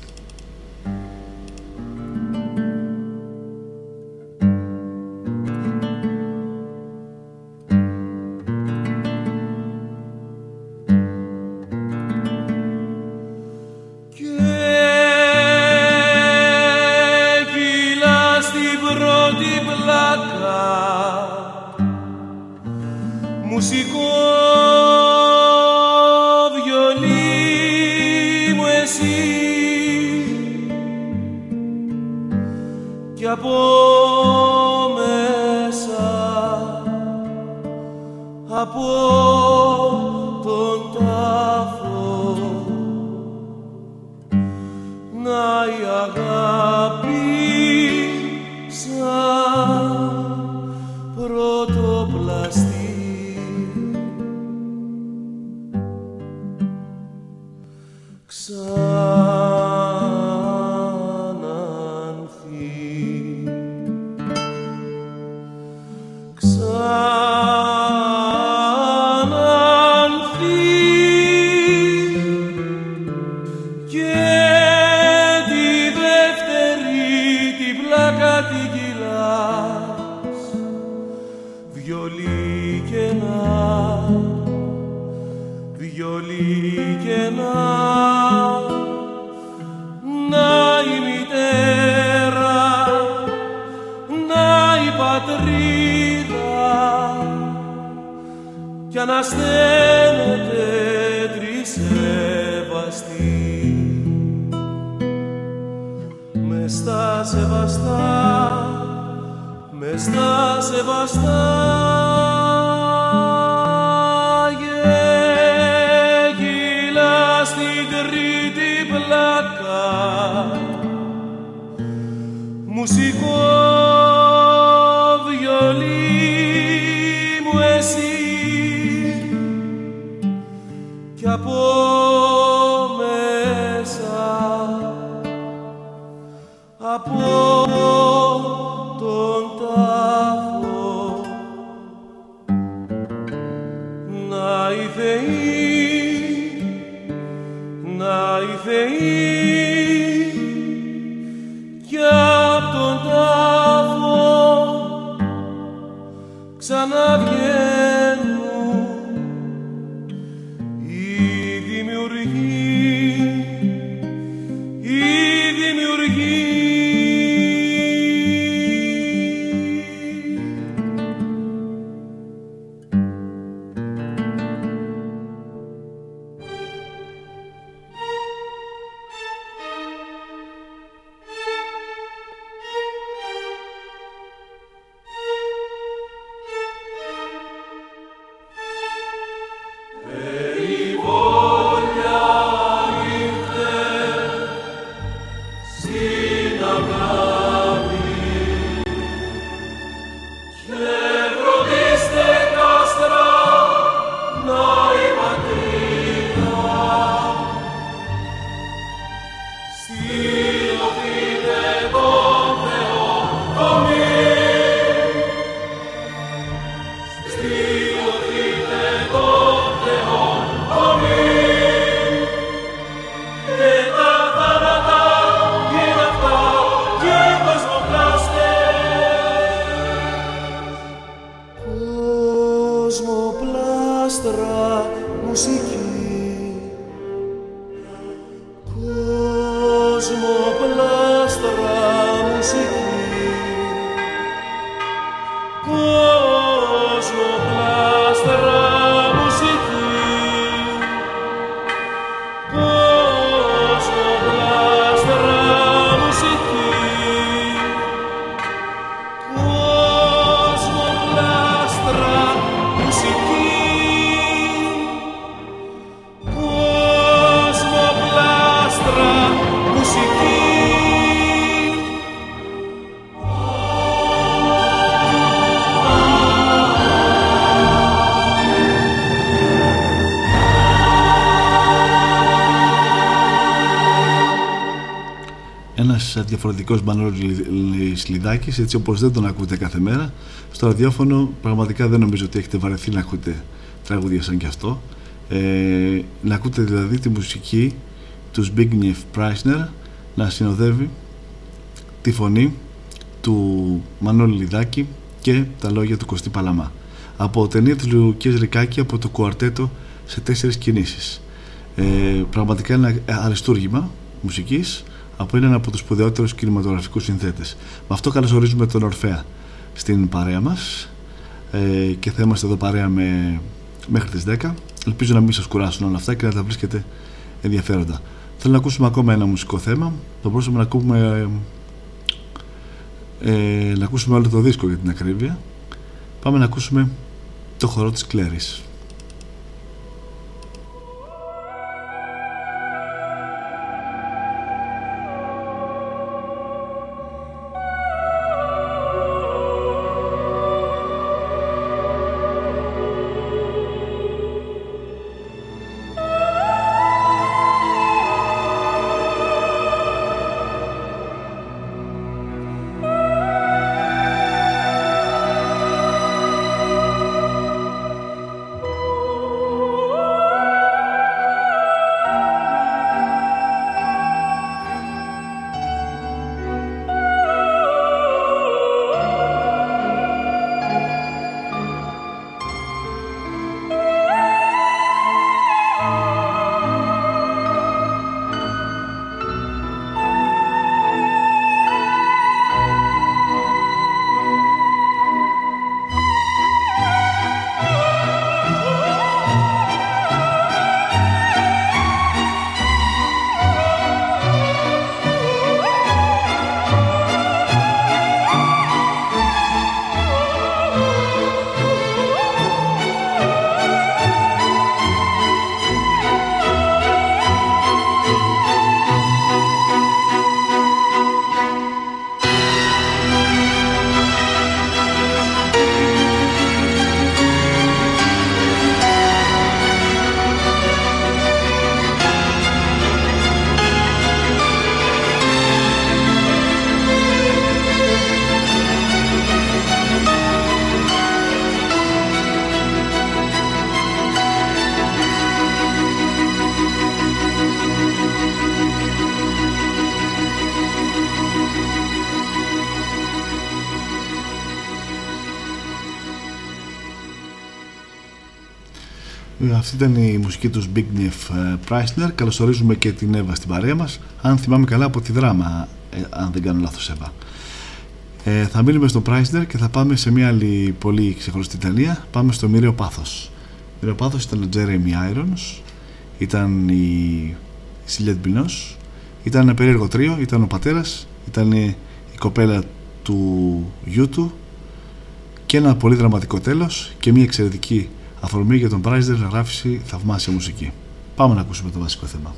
Ένα διαφορετικός Μανώλης Λιδάκη, έτσι όπως δεν τον ακούτε κάθε μέρα. Στο ραδιόφωνο πραγματικά δεν νομίζω ότι έχετε βαρεθεί να ακούτε τραγούδια σαν κι αυτό. Ε, να ακούτε δηλαδή τη μουσική του Zbigniew Preisner να συνοδεύει τη φωνή του Μανώλη Λιδάκη και τα λόγια του Κωστή Παλαμά. Από ταινία του Λουκίας Ρικάκη από το κουαρτέτο σε τέσσερις κινήσεις. Ε, πραγματικά ένα αριστούργημα μουσικής από έναν από τους σπουδαιότερους κινηματογραφικούς συνθέτες. Με αυτό καλωσορίζουμε τον Ορφέα στην παρέα μας ε, και θα είμαστε εδώ παρέα με, μέχρι τις 10. Ελπίζω να μην σας κουράσουν όλα αυτά και να τα βρίσκετε ενδιαφέροντα. Θέλω να ακούσουμε ακόμα ένα μουσικό θέμα. Θα μπορούσαμε να ακούμε ε, να ακούσουμε όλο το δίσκο για την ακρίβεια. Πάμε να ακούσουμε το χορό της Κλέρης. Ήταν η μουσική τους Zbigniew ε, Preisner. Καλωσορίζουμε και την Εύα στην παρέα μας. Αν θυμάμαι καλά από τη δράμα, ε, αν δεν κάνω λάθος Εύα. Ε, θα μείνουμε στο Preisner και θα πάμε σε μια άλλη πολύ ξεχωριστή ταινία. Πάμε στο Μύριο Πάθος. Μύριο Πάθος ήταν ο Jeremy Irons, ήταν η Σιλιέτ Μπινός, ήταν ένα περίεργο τρίο, ήταν ο πατέρας, ήταν η κοπέλα του γιού του και ένα πολύ δραματικό τέλος και μια εξαιρετική αφορμή για τον Preisner να γράφει θαυμάσια μουσική. Πάμε να ακούσουμε το βασικό θέμα.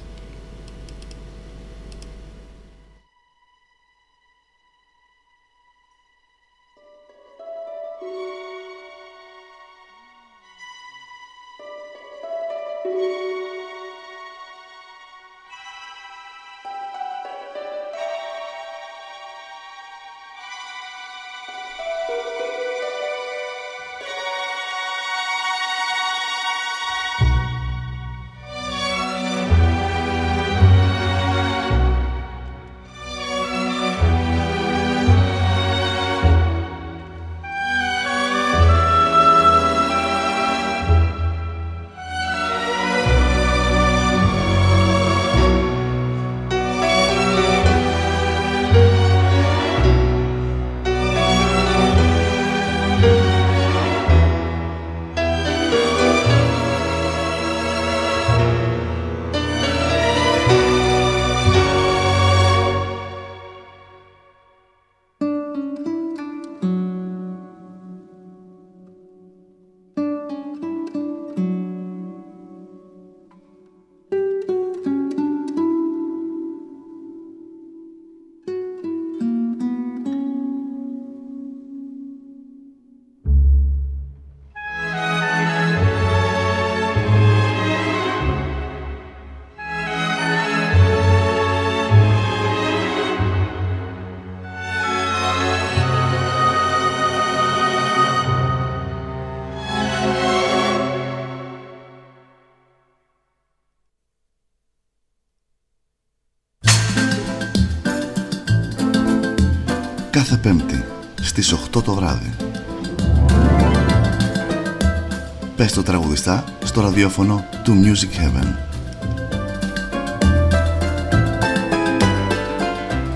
Πες το τραγουδιστά στο ραδιόφωνο του Music Heaven.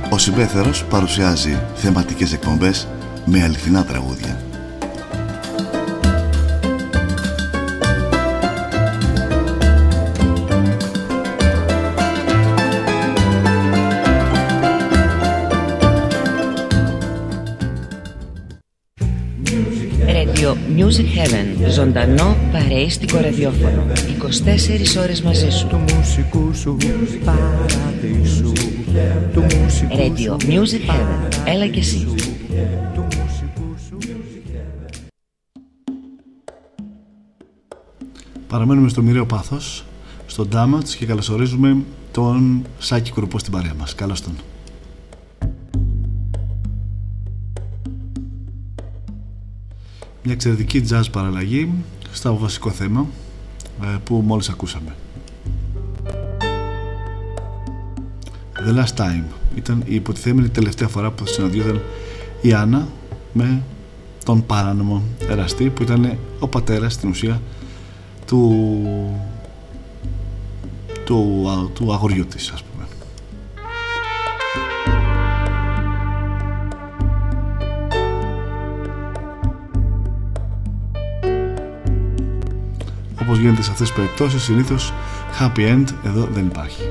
Ο Συμπέθερος παρουσιάζει θεματικές εκπομπές με αληθινά τραγούδια. Music Heaven. Ζωντανό παρέιστικο ραδιόφωνο. 24 ώρες μαζί σου. Του μουσικού σου παραδείσου Του μουσικού Radio Music Heaven. Έλα και εσύ. Παραμένουμε στο μοιραίο πάθος, στο Damage και καλωσορίζουμε τον Σάκη Κουρουπό στην παρέα μας. Καλώς τον. Μια εξαιρετική jazz παραλλαγή στο βασικό θέμα ε, που μόλις ακούσαμε. The Last Time ήταν η υποτιθέμενη τελευταία φορά που συναντιόταν η Άννα με τον παράνομο εραστή που ήταν ο πατέρας στην ουσία του, του, α- του αγοριού της ας πούμε. Όπως γίνεται σε αυτές τις περιπτώσεις συνήθως happy end εδώ δεν υπάρχει.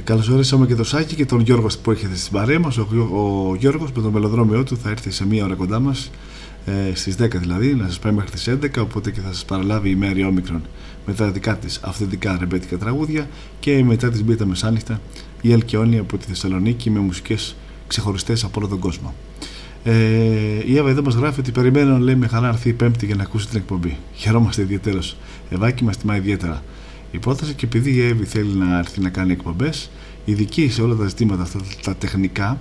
Ε, καλώς ορίσαμε και τον Σάκη και τον Γιώργος που έρχεται στην παρέα μας. Ο, ο Γιώργος με το μελοδρόμιο του θα έρθει σε μία ώρα κοντά μας, ε, στις 10 δηλαδή, να σας πάει μέχρι τις 11, οπότε και θα σας παραλάβει η Μέρη Όμικρον με τα δικά της αυθεντικά ρεμπέτικα τραγούδια και μετά τις μπήτα μεσάνυχτα η Ελκαιόνη από τη Θεσσαλονίκη με μουσικές ξεχωριστές από όλο τον κόσμο. Ε, η Εύα εδώ μας γράφει ότι περιμένω λέει με χαρά να έρθει η Πέμπτη για να ακούσει την εκπομπή. Χαιρόμαστε ιδιαίτερω. Ευάκι μας τιμά ιδιαίτερα. Η πρόταση και επειδή η Εύη θέλει να έρθει να κάνει εκπομπές, ειδική σε όλα τα ζητήματα αυτά τα τεχνικά,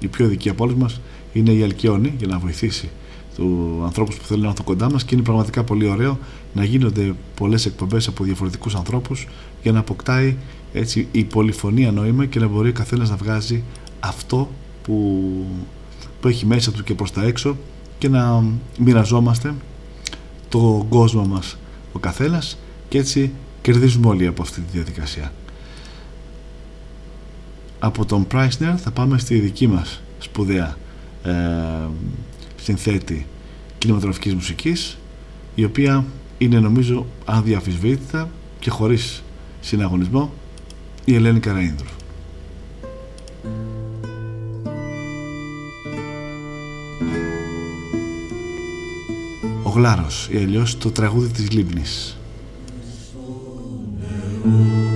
η πιο ειδική από όλου μας είναι η Αλκιόνη για να βοηθήσει του ανθρώπους που θέλουν να έρθουν κοντά μας και είναι πραγματικά πολύ ωραίο να γίνονται πολλές εκπομπές από διαφορετικούς ανθρώπους για να αποκτάει έτσι η πολυφωνία νόημα και να μπορεί ο καθένας να βγάζει αυτό που, που έχει μέσα του και προς τα έξω και να μοιραζόμαστε τον κόσμο μας ο καθένας και έτσι κερδίζουμε όλοι από αυτή τη διαδικασία. Από τον Preissner θα πάμε στη δική μας σπουδαία ε, συνθέτη κινηματογραφικής μουσικής η οποία είναι νομίζω αδιαφυσβήτητα και χωρίς συναγωνισμό η Ελένη Καραΐνδρου. Ο Γλάρος ή αλλιώς το τραγούδι της Λίμνης. Στην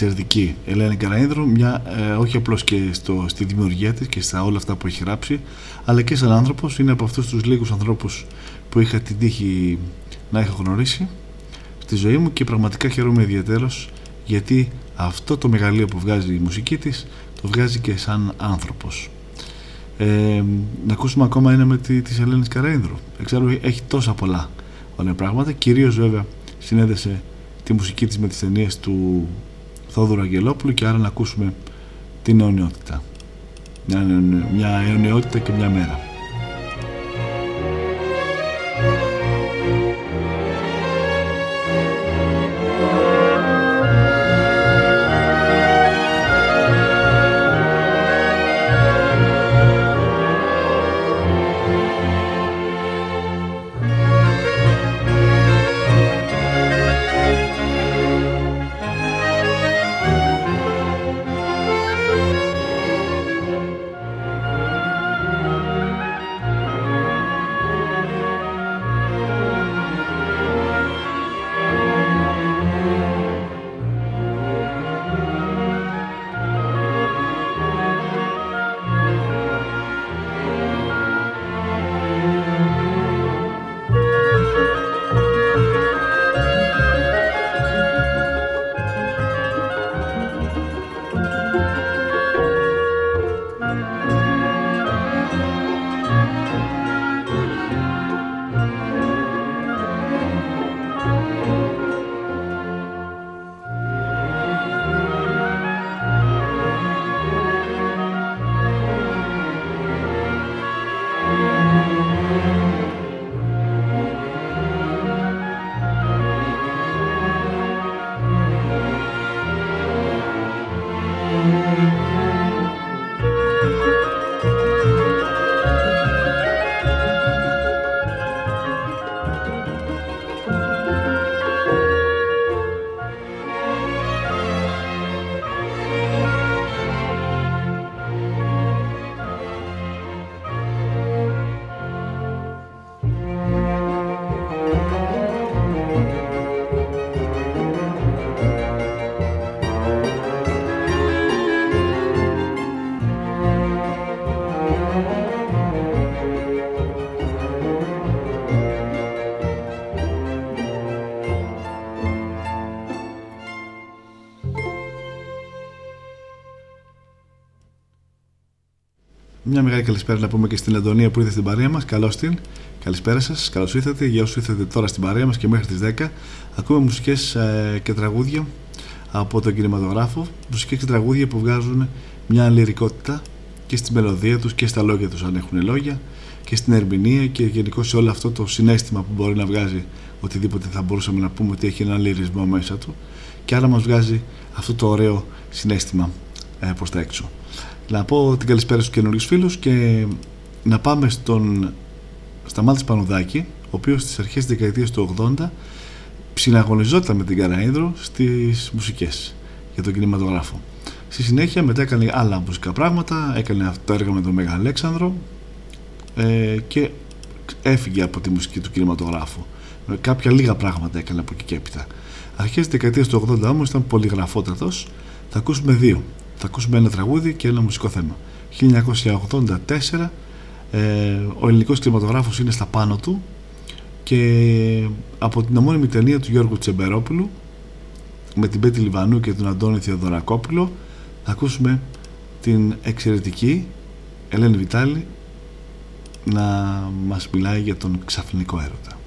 εξαιρετική Ελένη Καραΐνδρου μια, ε, όχι απλώς και στο, στη δημιουργία της και στα όλα αυτά που έχει γράψει αλλά και σαν άνθρωπος είναι από αυτούς τους λίγους ανθρώπους που είχα την τύχη να έχω γνωρίσει στη ζωή μου και πραγματικά χαίρομαι ιδιαίτερος γιατί αυτό το μεγαλείο που βγάζει η μουσική της το βγάζει και σαν άνθρωπος. Ε, να ακούσουμε ακόμα ένα με τη, της Ελένης Καραΐνδρου εξάλλου έχει τόσα πολλά ωραία πράγματα. Κυρίως βέβαια συνέδεσε τη μουσική της με τις ταινίες του Θόδωρου Αγγελόπουλου και άρα να ακούσουμε την αιωνιότητα. Μια, μια αιωνιότητα και μια μέρα καλησπέρα να πούμε και στην Αντωνία που ήρθε στην παρέα μας. Καλώς την. Καλησπέρα σας, καλώς ήρθατε. Για όσους ήρθατε τώρα στην παρέα μας και μέχρι τις 10, ακούμε μουσικές ε, και τραγούδια από τον κινηματογράφο. Μουσικές και τραγούδια που βγάζουν μια λυρικότητα και στη μελωδία τους και στα λόγια τους, αν έχουν λόγια, και στην ερμηνεία και γενικώ σε όλο αυτό το συνέστημα που μπορεί να βγάζει οτιδήποτε θα μπορούσαμε να πούμε ότι έχει ένα λυρισμό μέσα του και άρα μας βγάζει αυτό το ωραίο συνέστημα ε, προς τα έξω. Να πω την καλησπέρα στους καινούριους φίλους και να πάμε στον Σταμάτης Πανουδάκη ο οποίος στις αρχές της δεκαετίας του 80 συναγωνιζόταν με την Καραίδρο στις μουσικές για τον κινηματογράφο. Στη συνέχεια μετά έκανε άλλα μουσικά πράγματα, έκανε αυτό το έργο με τον Μέγα Αλέξανδρο ε, και έφυγε από τη μουσική του κινηματογράφου. Με κάποια λίγα πράγματα έκανε από εκεί και έπειτα. Αρχές της δεκαετίας του 80 όμως ήταν πολυγραφότατος. Θα ακούσουμε δύο. Θα ακούσουμε ένα τραγούδι και ένα μουσικό θέμα. 1984 ε, ο ελληνικός κινηματογράφος είναι στα πάνω του και από την ομόνιμη ταινία του Γιώργου Τσεμπερόπουλου με την Πέτη Λιβανού και τον Αντώνη Θεοδωρακόπουλο θα ακούσουμε την εξαιρετική Ελένη Βιτάλη να μας μιλάει για τον ξαφνικό έρωτα.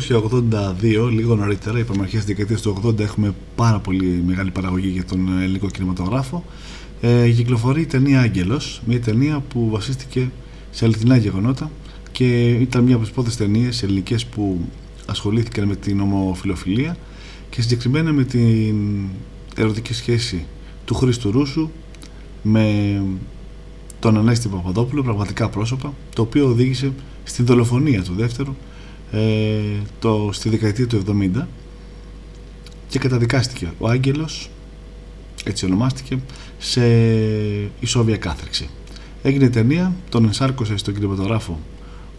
1982, λίγο νωρίτερα, είπαμε αρχές της δεκαετίας του 80, έχουμε πάρα πολύ μεγάλη παραγωγή για τον ελληνικό κινηματογράφο. Ε, κυκλοφορεί η ταινία Άγγελος, μια ταινία που βασίστηκε σε αληθινά γεγονότα και ήταν μια από τις πρώτες ταινίες ελληνικές που ασχολήθηκαν με την ομοφιλοφιλία και συγκεκριμένα με την ερωτική σχέση του Χρήστου Ρούσου με τον Ανέστη Παπαδόπουλο, πραγματικά πρόσωπα, το οποίο οδήγησε στην δολοφονία του δεύτερου ε, το, στη δεκαετία του 70 και καταδικάστηκε ο Άγγελος έτσι ονομάστηκε σε ισόβια κάθριξη έγινε ταινία, τον ενσάρκωσε στον κινηματογράφο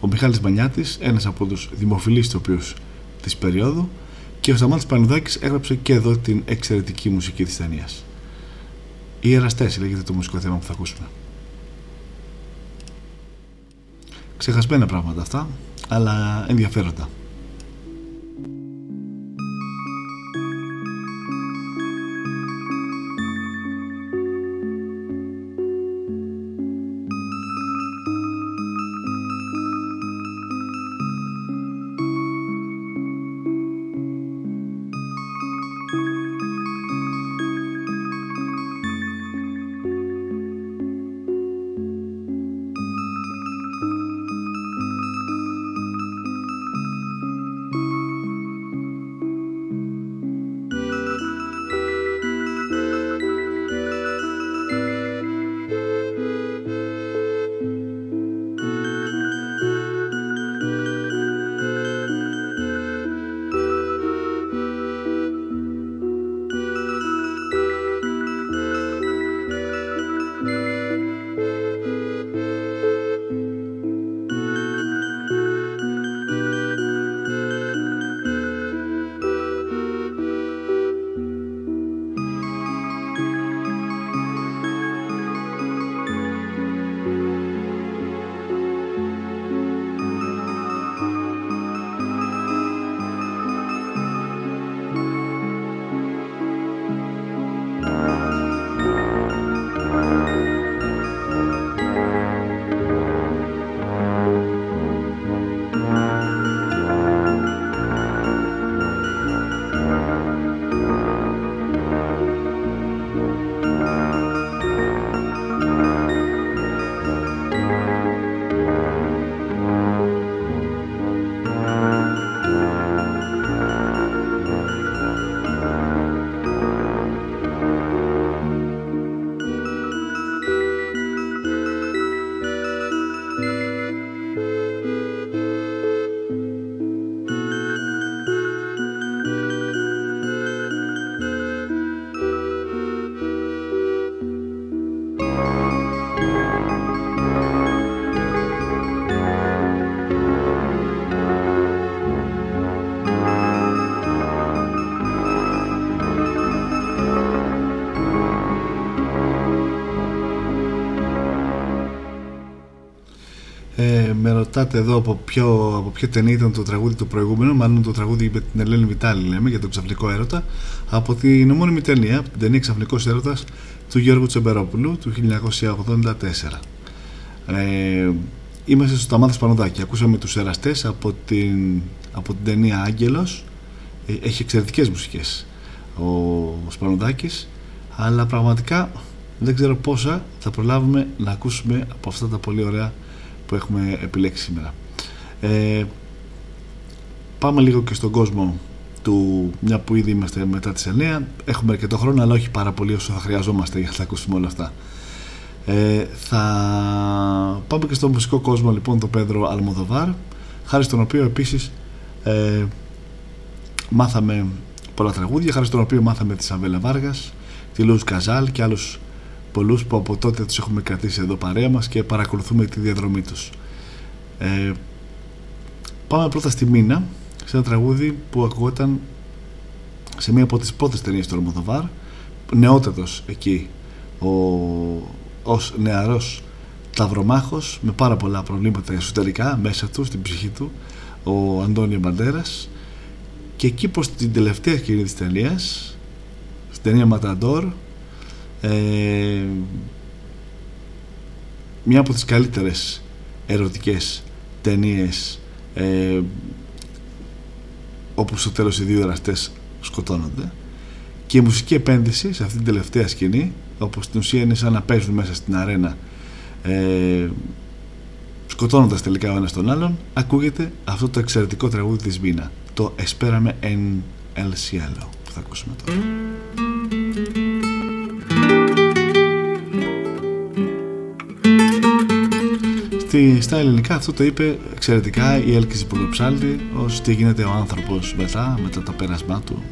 ο Μιχάλης Μπανιάτης ένας από τους δημοφιλείς τοπίους της περίοδου και ο Σταμάτης Πανουδάκης έγραψε και εδώ την εξαιρετική μουσική της ταινίας. Οι Εραστές λέγεται το μουσικό θέμα που θα ακούσουμε. Ξεχασμένα πράγματα αυτά, αλλά ενδιαφέροντα. Ε, με ρωτάτε εδώ από ποιο, από ποιο ταινία ήταν το τραγούδι το προηγούμενο, μάλλον το τραγούδι με την Ελένη Βιτάλη λέμε για τον ξαφνικό έρωτα, από την ομώνυμη ταινία, από την ταινία Ξαφνικός Έρωτας του Γιώργου Τσεμπερόπουλου του 1984. Ε, είμαστε στο Σταμάτας Πανουδάκη. Ακούσαμε τους εραστές από την, από την ταινία Άγγελος. Ε, έχει εξαιρετικές μουσικές ο, ο Σπανουδάκης, αλλά πραγματικά δεν ξέρω πόσα θα προλάβουμε να ακούσουμε από αυτά τα πολύ ωραία που έχουμε επιλέξει σήμερα. Ε, πάμε λίγο και στον κόσμο του, μια που ήδη είμαστε μετά τις 9 έχουμε αρκετό χρόνο αλλά όχι πάρα πολύ όσο θα χρειαζόμαστε για να ακούσουμε όλα αυτά ε, θα πάμε και στον μουσικό κόσμο λοιπόν τον Πέδρο Αλμοδοβάρ χάρη στον οποίο επίσης ε, μάθαμε πολλά τραγούδια χάρη στον οποίο μάθαμε τη Σαβέλα Βάργας τη Λούζ Καζάλ και άλλους πολλούς που από τότε τους έχουμε κρατήσει εδώ παρέα μας και παρακολουθούμε τη διαδρομή τους. Ε, πάμε πρώτα στη Μίνα, σε ένα τραγούδι που ακουγόταν σε μία από τις πρώτες ταινίες του Ορμοδοβάρ, νεότατος εκεί, ο, ως νεαρός ταυρομάχος με πάρα πολλά προβλήματα εσωτερικά μέσα του, στην ψυχή του, ο Αντώνιο Μπαντέρας και εκεί προς την τελευταία σκηνή της ταινίας, στην ταινία Ματαντόρ, ε, μια από τις καλύτερες ερωτικές ταινίες ε, όπου στο τέλος οι δύο δραστές σκοτώνονται. Και η μουσική επένδυση σε αυτή την τελευταία σκηνή όπου στην ουσία είναι σαν να παίζουν μέσα στην αρένα ε, σκοτώνοντας τελικά ο ένας τον άλλον ακούγεται αυτό το εξαιρετικό τραγούδι της Βίνα το Espérame en el cielo που θα ακούσουμε τώρα Στη, στα ελληνικά αυτό το είπε εξαιρετικά η Έλκηση Πρωτοψάλτη ως τι γίνεται ο άνθρωπος μετά, μετά το πέρασμά του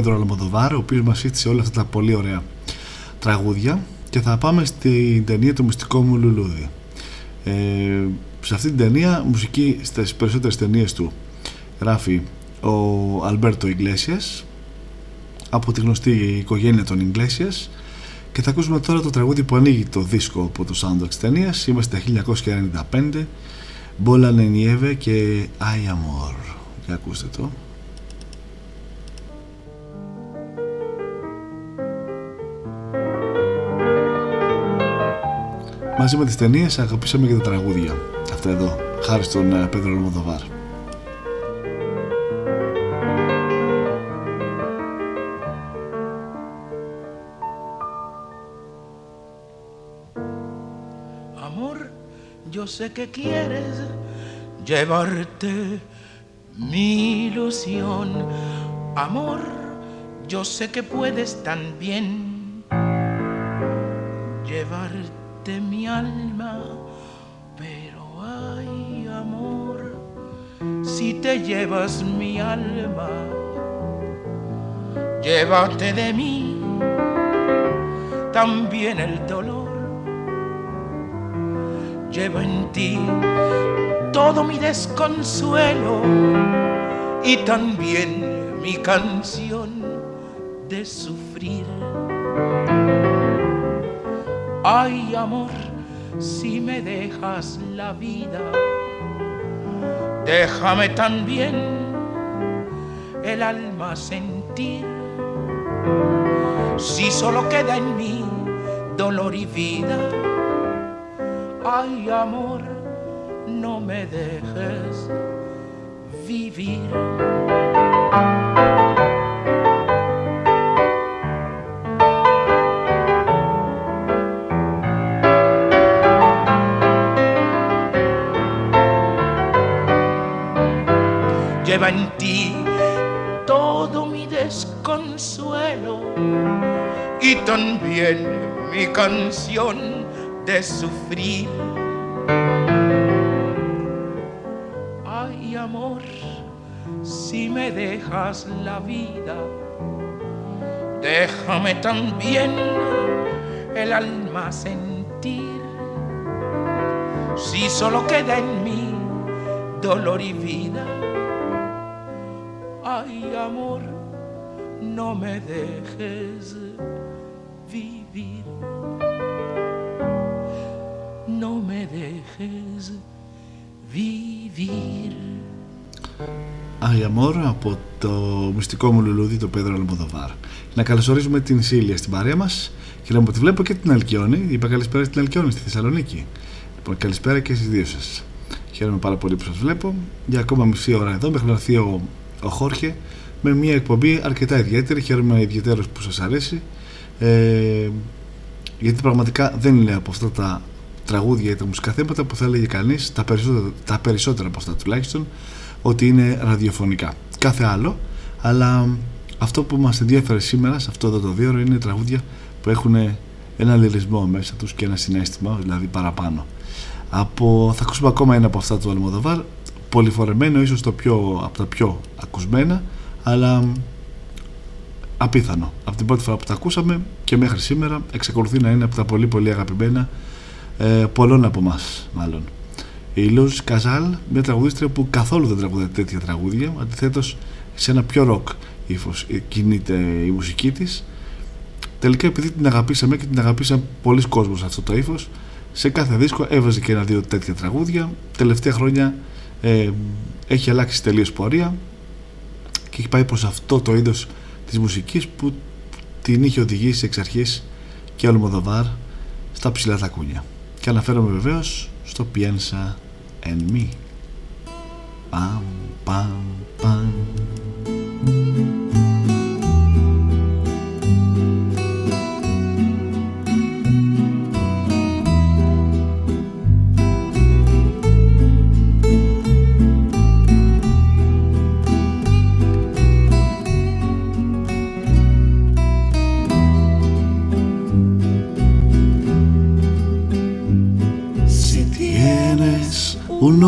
Πέντρο Αλμοδοβάρ, ο οποίος μας σύστησε όλα αυτά τα πολύ ωραία τραγούδια και θα πάμε στην ταινία «Το μυστικό μου λουλούδι». Ε, σε αυτή την ταινία, μουσική στις περισσότερες ταινίες του γράφει ο Αλμπέρτο Ιγκλέσιας από τη γνωστή οικογένεια των Ιγκλέσιας και θα ακούσουμε τώρα το τραγούδι που ανοίγει το δίσκο από το soundtrack της ταινίας. Είμαστε 1995, Μπόλα Νενιέβε και Ai Amor. Για ακούστε το. Μαζί με τις ταινίες αγαπήσαμε και τα τραγούδια. Αυτά εδώ, χάρη στον ε, Πέτρο Αλμοδοβάρ. Amor, yo sé que quieres llevarte mi ilusión. Amor, yo sé que puedes también llevarte mi alma. Pero ay, amor, si te llevas mi alma, llévate de mí también el dolor. Llevo en ti todo mi desconsuelo y también mi canción de sufrir. Ay, amor, si me dejas la vida, déjame también el alma sentir. Si solo queda en mí dolor y vida, ay, amor, no me dejes vivir. Lleva en ti todo mi desconsuelo y también mi canción de sufrir. Ay, amor, si me dejas la vida, déjame también el alma sentir. Si solo queda en mí dolor y vida, ay, amor, no me dejes vivir. No me dejes vivir. Άι Αμόρ από το μυστικό μου λουλούδι το Πέδρο Αλμοδοβάρ. Να καλωσορίζουμε την Σίλια στην παρέα μας και να μου τη βλέπω και την Αλκιόνη. Είπα καλησπέρα στην Αλκιόνη στη Θεσσαλονίκη. Λοιπόν, καλησπέρα και στις δύο σας. Χαίρομαι πάρα πολύ που σας βλέπω. Για ακόμα μισή ώρα εδώ μέχρι να έρθει ο, ο Χόρχε με μια εκπομπή αρκετά ιδιαίτερη. Χαίρομαι ιδιαίτερος που σας αρέσει. Ε, γιατί πραγματικά δεν είναι από αυτά τα τραγούδια ή τα μουσικά θέματα που θα έλεγε κανείς, τα περισσότερα, τα περισσότερα από αυτά τουλάχιστον, ότι είναι ραδιοφωνικά. Κάθε άλλο, αλλά αυτό που μας ενδιαφέρει σήμερα σε αυτό εδώ το δύο είναι τραγούδια που έχουν ένα λυρισμό μέσα τους και ένα συνέστημα, δηλαδή παραπάνω. Από, θα ακούσουμε ακόμα ένα από αυτά του Αλμοδοβάρ, πολυφορεμένο, ίσως το πιο, από τα πιο ακουσμένα, αλλά απίθανο. Από την πρώτη φορά που τα ακούσαμε και μέχρι σήμερα εξακολουθεί να είναι από τα πολύ πολύ αγαπημένα ε, πολλών από εμάς, μάλλον. Η Λούζ Καζάλ, μια τραγουδίστρια που καθόλου δεν τραγουδάει τέτοια τραγούδια, αντιθέτως σε ένα πιο ροκ ύφος κινείται η μουσική της. Τελικά, επειδή την αγαπήσαμε και την αγαπήσαμε πολλοί κόσμοι σε αυτό το ύφος, σε κάθε δίσκο έβαζε και ένα-δύο τέτοια τραγούδια. Τελευταία χρόνια ε, έχει αλλάξει τελείως πορεία και έχει πάει προς αυτό το είδος της μουσικής που την είχε οδηγήσει εξ αρχής και ο Αλμοδοβάρ στα ψηλά τα κούνια. Και αναφέρομαι βεβαίως στο Piensa en mí. Παμ, παμ, παμ.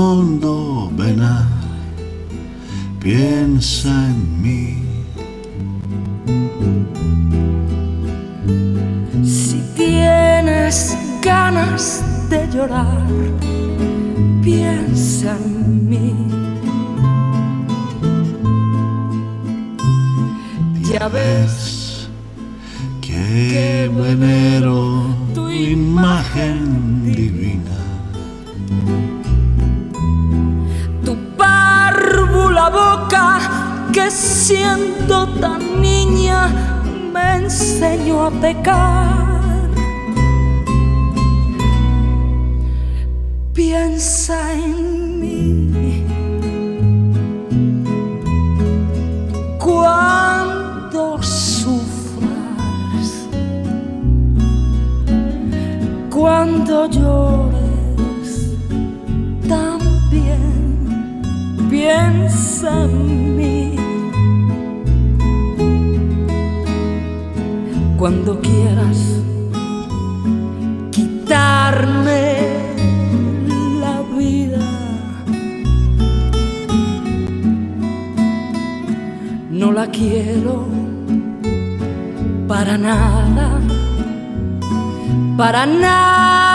Hondo venal, piensa en mí. Si tienes ganas de llorar, piensa en mí. Ya ves que venero tu imagen divina. Párvula boca que siendo tan niña me enseñó a pecar. Piensa en mí. Cuando sufras, cuando llores en mí. Cuando quieras quitarme la vida, no la quiero para nada, para nada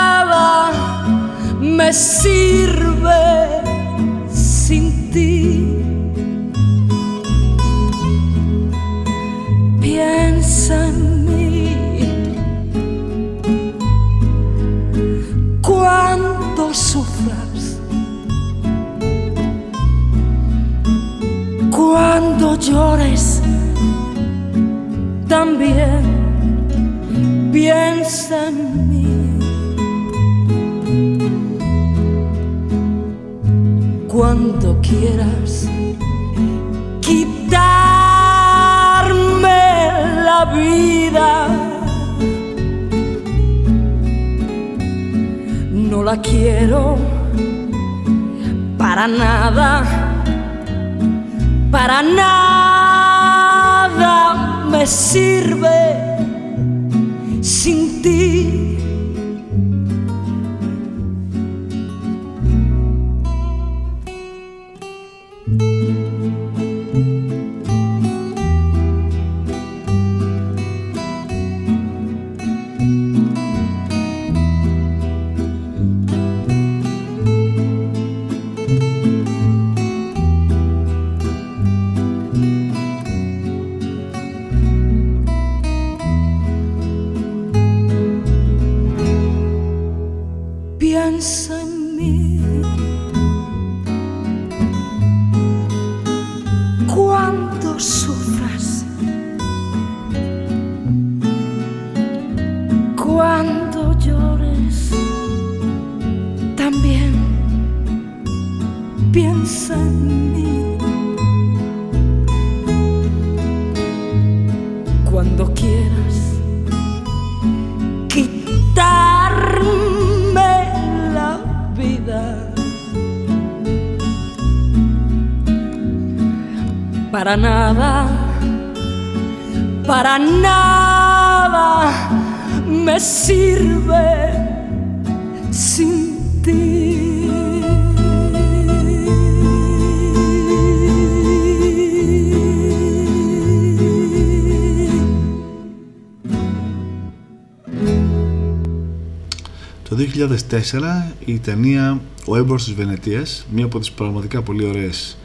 2004 η ταινία «Ο έμπορος της Βενετίας», μία από τις πραγματικά πολύ ωραίες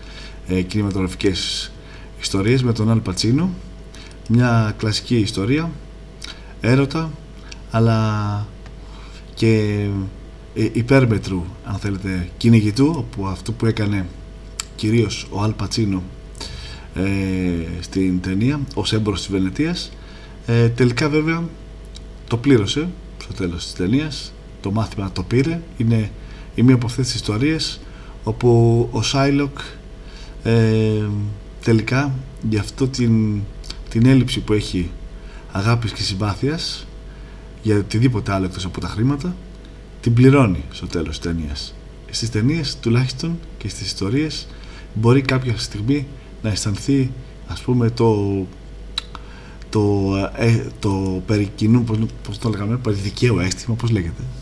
ε, κινηματογραφικές ιστορίες με τον Αλ Πατσίνο, μια κλασική ιστορία, έρωτα, αλλά και ε, υπέρμετρου, αν θέλετε, κυνηγητού, όπου αυτό που έκανε κυρίως ο Αλ Πατσίνο ε, στην ταινία, ως έμπορος της Βενετίας, ε, τελικά βέβαια το πλήρωσε στο τέλος της ταινίας το μάθημα το πήρε είναι η μία από αυτές τις ιστορίες όπου ο Σάιλοκ ε, τελικά για αυτό την, την έλλειψη που έχει αγάπης και συμπάθειας για οτιδήποτε άλλο εκτός από τα χρήματα την πληρώνει στο τέλος της ταινίας στις ταινίες τουλάχιστον και στις ιστορίες μπορεί κάποια στιγμή να αισθανθεί ας πούμε το το, ε, το περί κοινού, πώς, πώς το λέγαμε, περί δικαίου αίσθημα, πώς λέγεται αυτό.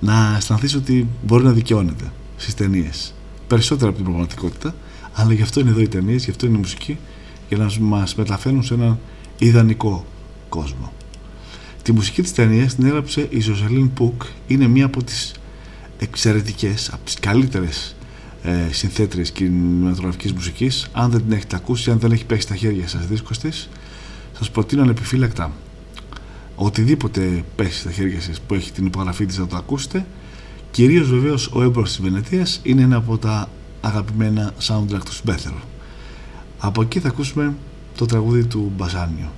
Να αισθανθείς ότι μπορεί να δικαιώνεται στις ταινίες. Περισσότερο από την πραγματικότητα, αλλά γι' αυτό είναι εδώ οι ταινίες, γι' αυτό είναι η μουσική, για να μας μεταφέρουν σε έναν ιδανικό κόσμο. Τη μουσική της ταινίας την έγραψε η Ζωζελίν Πουκ, είναι μία από τις εξαιρετικές, από τις καλύτερες ε, συνθέτριες κινηματογραφικής μουσικής. Αν δεν την έχετε ακούσει, αν δεν έχει πέσει στα χέρια σας δίσκος της, σας προτείνω ανεπιφύλακτα οτιδήποτε πέσει στα χέρια σας που έχει την υπογραφή της να το ακούσετε κυρίως βεβαίως ο έμπορος της Βενετίας είναι ένα από τα αγαπημένα soundtrack του Σπέθερου από εκεί θα ακούσουμε το τραγούδι του Μπαζάνιο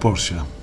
Porsche.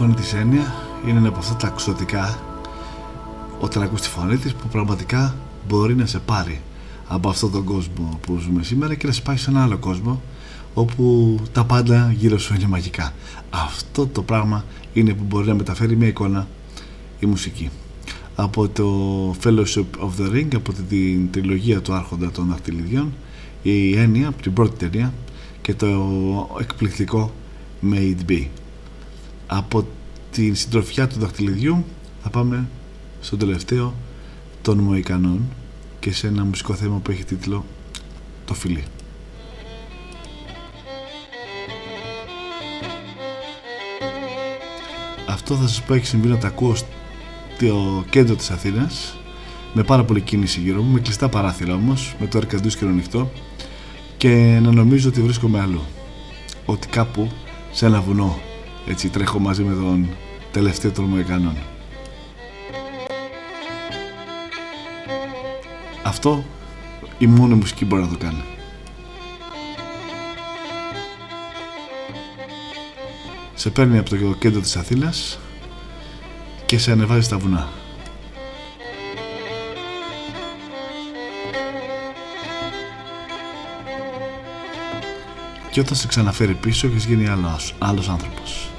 Φωνή της Έννοια είναι ένα από αυτά τα εξωτικά όταν ακούς της φωνή της που πραγματικά μπορεί να σε πάρει από αυτόν τον κόσμο που ζούμε σήμερα και να σε πάει σε ένα άλλο κόσμο όπου τα πάντα γύρω σου είναι μαγικά. Αυτό το πράγμα είναι που μπορεί να μεταφέρει μια εικόνα η μουσική. Από το Fellowship of the Ring, από την τριλογία του Άρχοντα των Δαχτυλιδιών, η έννοια από την πρώτη ταινία και το εκπληκτικό Made Be. Από την συντροφιά του δαχτυλιδιού θα πάμε στο τελευταίο των Μοϊκανών και σε ένα μουσικό θέμα που έχει τίτλο «Το φιλί». Αυτό θα σας πω έχει συμβεί να τα ακούω στο κέντρο της Αθήνας με πάρα πολύ κίνηση γύρω μου, με κλειστά παράθυρα όμως, με το αρκαντούσκερο ανοιχτό και να νομίζω ότι βρίσκομαι αλλού. Ότι κάπου σε ένα βουνό έτσι τρέχω μαζί με τον τελευταίο των Μοϊκανών. Αυτό η μόνη μουσική μπορεί να το κάνει. Σε παίρνει από το κέντρο της Αθήνας και σε ανεβάζει στα βουνά. Και όταν σε ξαναφέρει πίσω έχεις γίνει άλλος, άλλος άνθρωπος.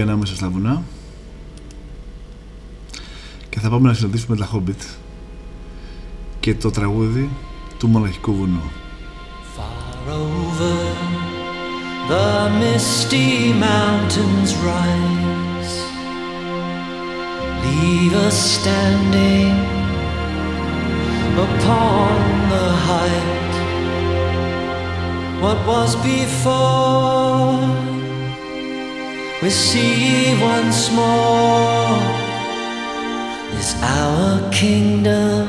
Εκεί ανάμεσα στα βουνά. Και θα πάμε να συναντήσουμε τα Hobbit και το τραγούδι του Μοναχικού Βουνού. Far over the misty mountains rise. Leave us standing upon the height. What was before we see once more Is our kingdom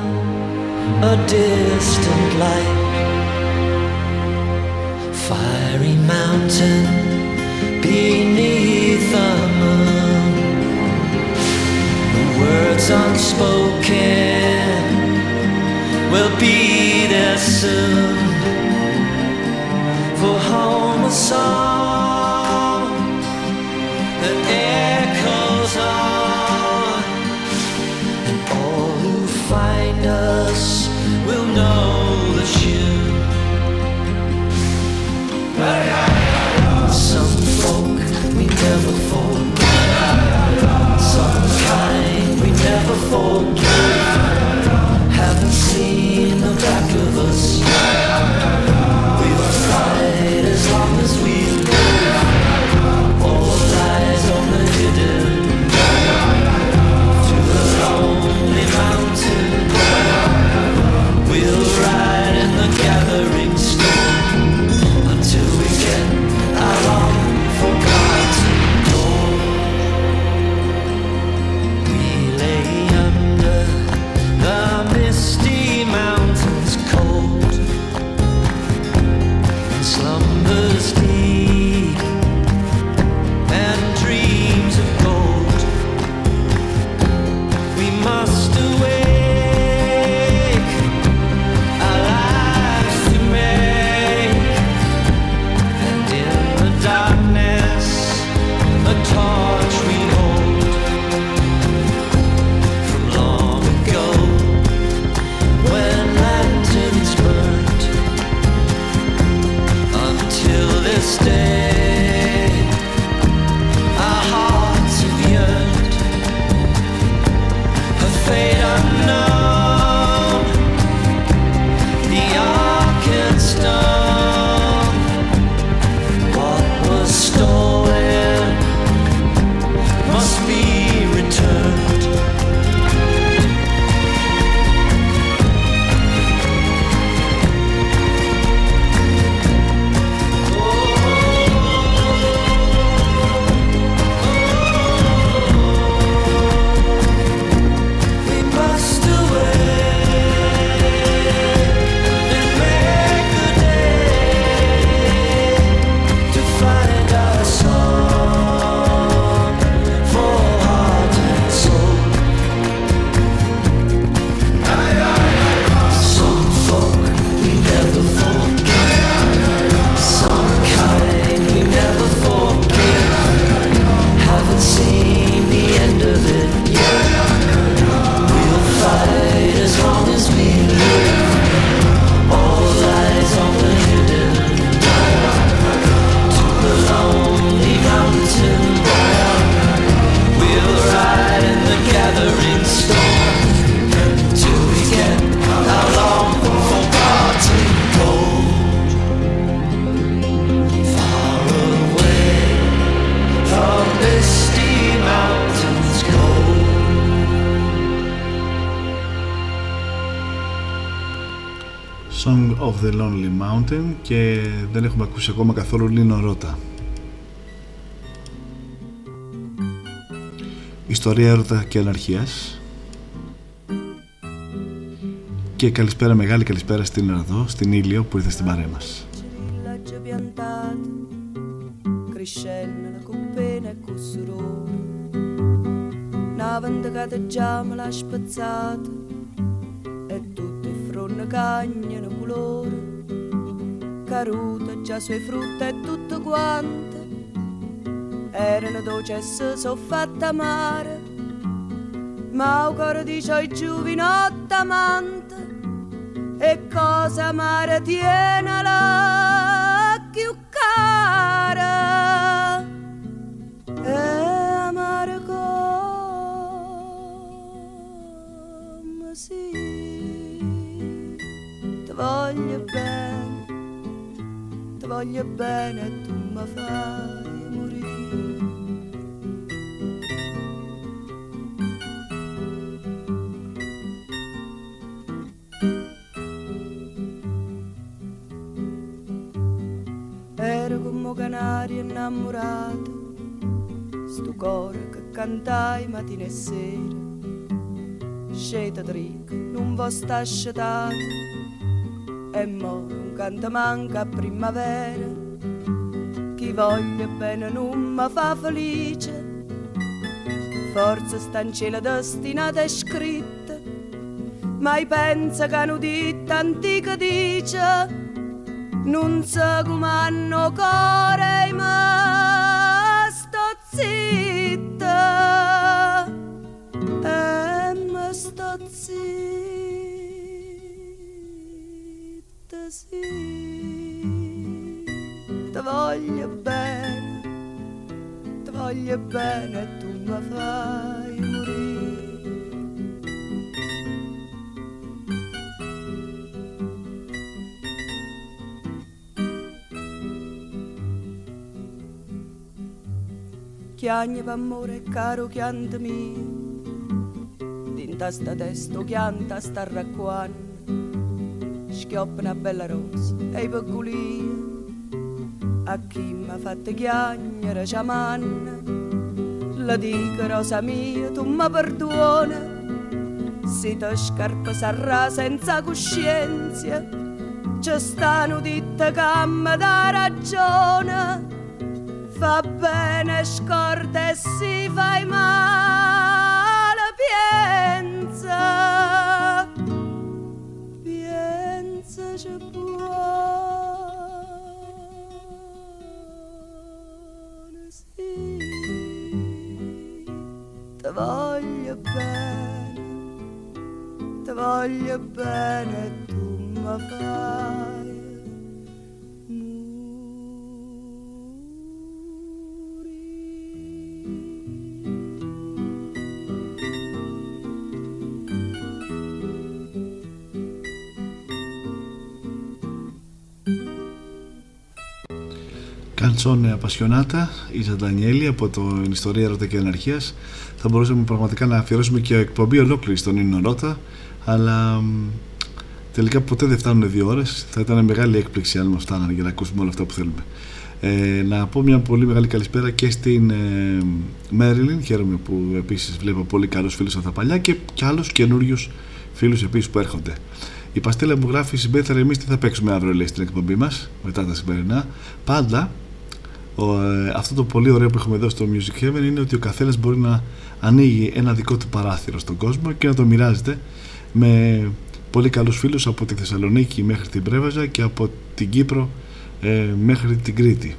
a distant light. Fiery mountain beneath the moon. The words unspoken will be there soon. For home a song δεν έχουμε ακούσει ακόμα καθόλου Λίνο Ρώτα. Ιστορία έρωτα και αναρχίας και καλησπέρα μεγάλη καλησπέρα στην Ερδό, στην Ήλιο που ήρθε στην παρέα μας. villaggio piantato, crescendo la coppena e cussurone. Una vendicata già me l'ha spazzata e tutte fronne cagnano colore. Caruta già sui frutti e tutto quante erano dolci e si sono fatte amare. Ma cuore dice ai giovinotti amante. E cosa amare tiene la più bene tu mi fai morire Ero come canario innamorato, sto cuore che cantai mattina e sera. Sceta tric, non va sta asciutato, e mo non canta manca primavera. Chi voglia bene non mi fa felice, forse sta cielo destinata e scritta, mai pensa che hanno detto antica dice non so come hanno cuore ma sto zitta. E me sto zitta sì ti voglio bene ti voglio bene tu mi fai morire. Chiagni d'amore caro chianta mia dinta sta testo chianta sta racquan schioppa una bella rosa e i piccolini a chi m'ha fatto chiagnere ciamanna la dico rosa mia tu mi perdona. Se ti scarpa sarà senza coscienza. Ci stanno ditte che mi dà ragione. Fa bene scorda e si fai male pienza. Pienza ci ti voglio bene ti voglio bene tu mi fai Καντσόνε Απασιονάτα, η Ζαντανιέλη από την ιστορία Ρώτα και Αναρχίας. Θα μπορούσαμε πραγματικά να αφιερώσουμε και εκπομπή ολόκληρη στον Ιννο Ρώτα, αλλά μ, τελικά ποτέ δεν φτάνουν δύο ώρες. Θα ήταν μεγάλη έκπληξη αν μας φτάνανε για να ακούσουμε όλα αυτά που θέλουμε. Ε, να πω μια πολύ μεγάλη καλησπέρα και στην ε, Μέριλιν. Χαίρομαι που επίσης βλέπω πολύ καλούς φίλους από τα παλιά και, και άλλους καινούριους φίλους επίσης που έρχονται. Η Παστέλα μου γράφει συμπέθερα εμείς τι θα παίξουμε αύριο λέει στην εκπομπή μας μετά τα σημερινά. Πάντα ο, ε, αυτό το πολύ ωραίο που έχουμε εδώ στο Music Heaven είναι ότι ο καθένας μπορεί να ανοίγει ένα δικό του παράθυρο στον κόσμο και να το μοιράζεται με πολύ καλούς φίλους από τη Θεσσαλονίκη μέχρι την Πρέβαζα και από την Κύπρο ε, μέχρι την Κρήτη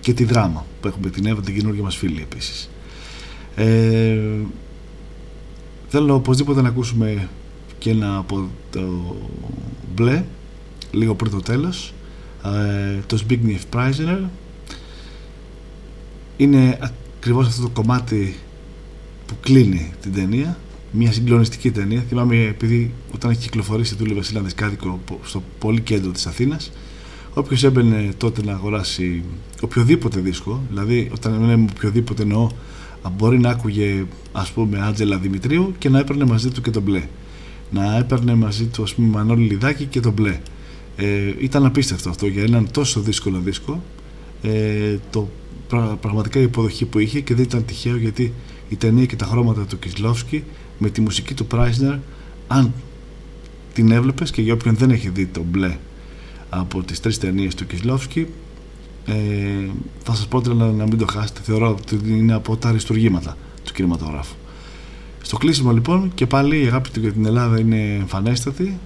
και τη Δράμα που έχουμε την Εύα την καινούργια μας φίλη επίσης. Ε, θέλω οπωσδήποτε να ακούσουμε και ένα από το μπλε λίγο πριν το τέλος ε, το Zbigniew Preisner είναι ακριβώς αυτό το κομμάτι που κλείνει την ταινία. Μια συγκλονιστική ταινία. Θυμάμαι επειδή όταν έχει κυκλοφορήσει δούλευε σε ένα δισκάδικο στο πολύ κέντρο της Αθήνας. Όποιος έμπαινε τότε να αγοράσει οποιοδήποτε δίσκο δηλαδή όταν λέμε οποιοδήποτε εννοώ μπορεί να άκουγε ας πούμε Άντζελα Δημητρίου και να έπαιρνε μαζί του και τον μπλε. Να έπαιρνε μαζί του ας πούμε Μανώλη Λιδάκη και τον Μπλε. Ε, ήταν απίστευτο αυτό για έναν τόσο δύσκολο δίσκο. Ε, το πρα, πραγματικά η υποδοχή που είχε και δεν ήταν τυχαίο γιατί η ταινία και τα χρώματα του Κισλόφσκι με τη μουσική του Πράισνερ αν την έβλεπες και για όποιον δεν έχει δει το μπλε από τις τρεις ταινίες του Κισλόφσκι ε, θα σας πω να, να μην το χάσετε. Θεωρώ ότι είναι από τα αριστουργήματα του κινηματογράφου. Στο κλείσιμο λοιπόν και πάλι η αγάπη του για την Ελλάδα είναι εμφανέστατη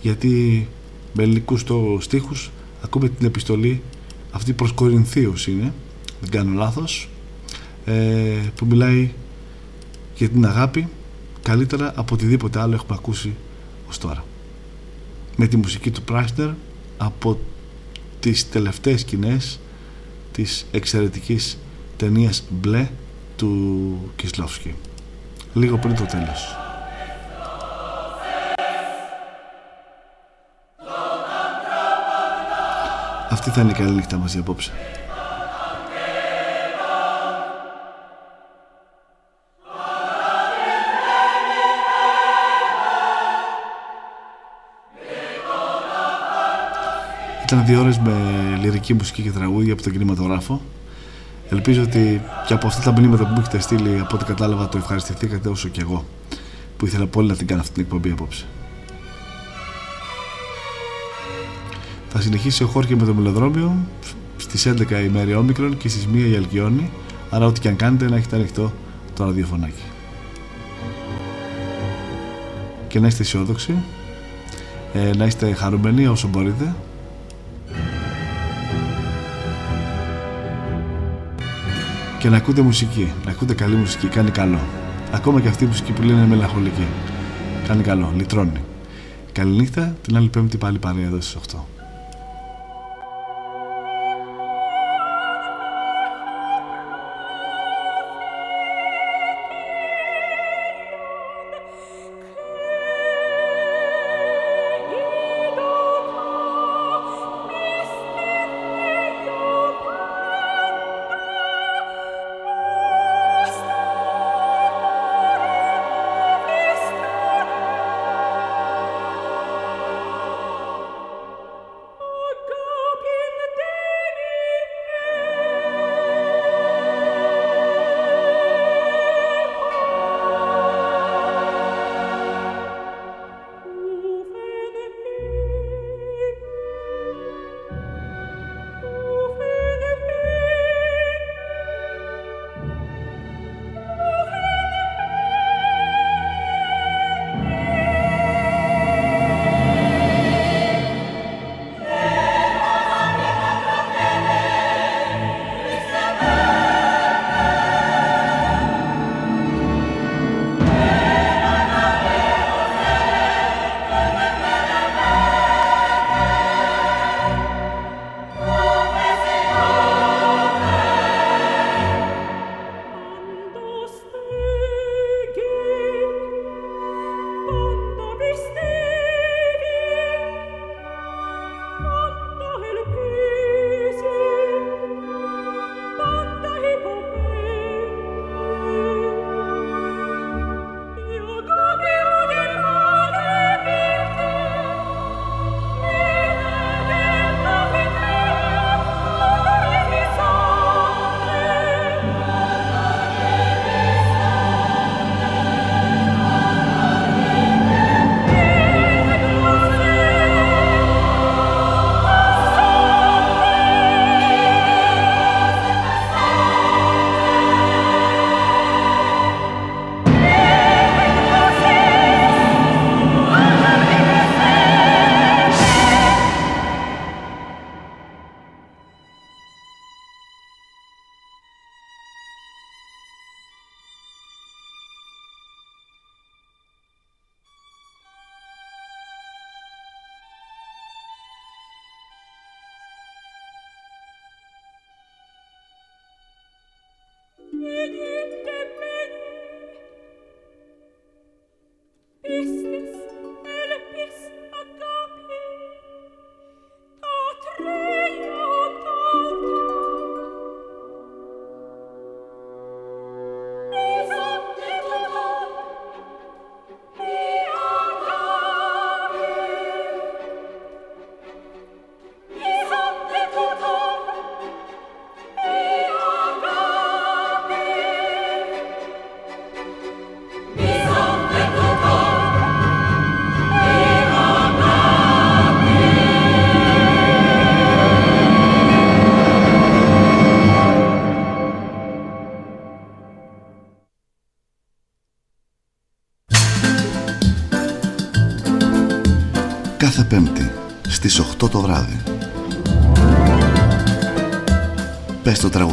γιατί με ελληνικούς το στίχους ακούμε την επιστολή αυτή προς Κορινθίους είναι δεν κάνω λάθος ε, που μιλάει για την αγάπη καλύτερα από οτιδήποτε άλλο έχουμε ακούσει ως τώρα. Με τη μουσική του Πράσνερ από τις τελευταίες σκηνές της εξαιρετικής ταινίας Μπλε του Κισλόφσκι. Λίγο πριν το τέλος. Αυτή θα είναι η καλή νύχτα μας για απόψε. Ήταν δύο ώρες με λυρική μουσική και τραγούδια από τον κινηματογράφο. Ελπίζω ότι και από αυτά τα μηνύματα που μου έχετε στείλει, από ό,τι κατάλαβα, το ευχαριστηθήκατε όσο και εγώ. Που ήθελα πολύ να την κάνω αυτή την εκπομπή απόψε. Θα συνεχίσει ο Χόρκε με το μελοδρόμιο στις 11 η μέρη Όμικρον και στις 1 η Αλκιόνη. Άρα, ό,τι και αν κάνετε, να έχετε ανοιχτό το ραδιοφωνάκι. Και να είστε αισιόδοξοι, ε, να είστε χαρούμενοι όσο μπορείτε. Και να ακούτε μουσική, να ακούτε καλή μουσική, κάνει καλό. Ακόμα και αυτή η μουσική που λένε μελαγχολική. Κάνει καλό, λυτρώνει. Καληνύχτα, την άλλη πέμπτη πάλι παρέα εδώ στις 8.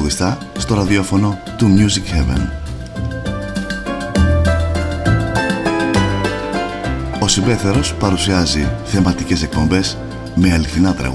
Πες το τραγουδιστά στο ραδιόφωνο του Music Heaven. Ο Συμπέθερος παρουσιάζει θεματικές εκπομπές με αληθινά τραγούδια.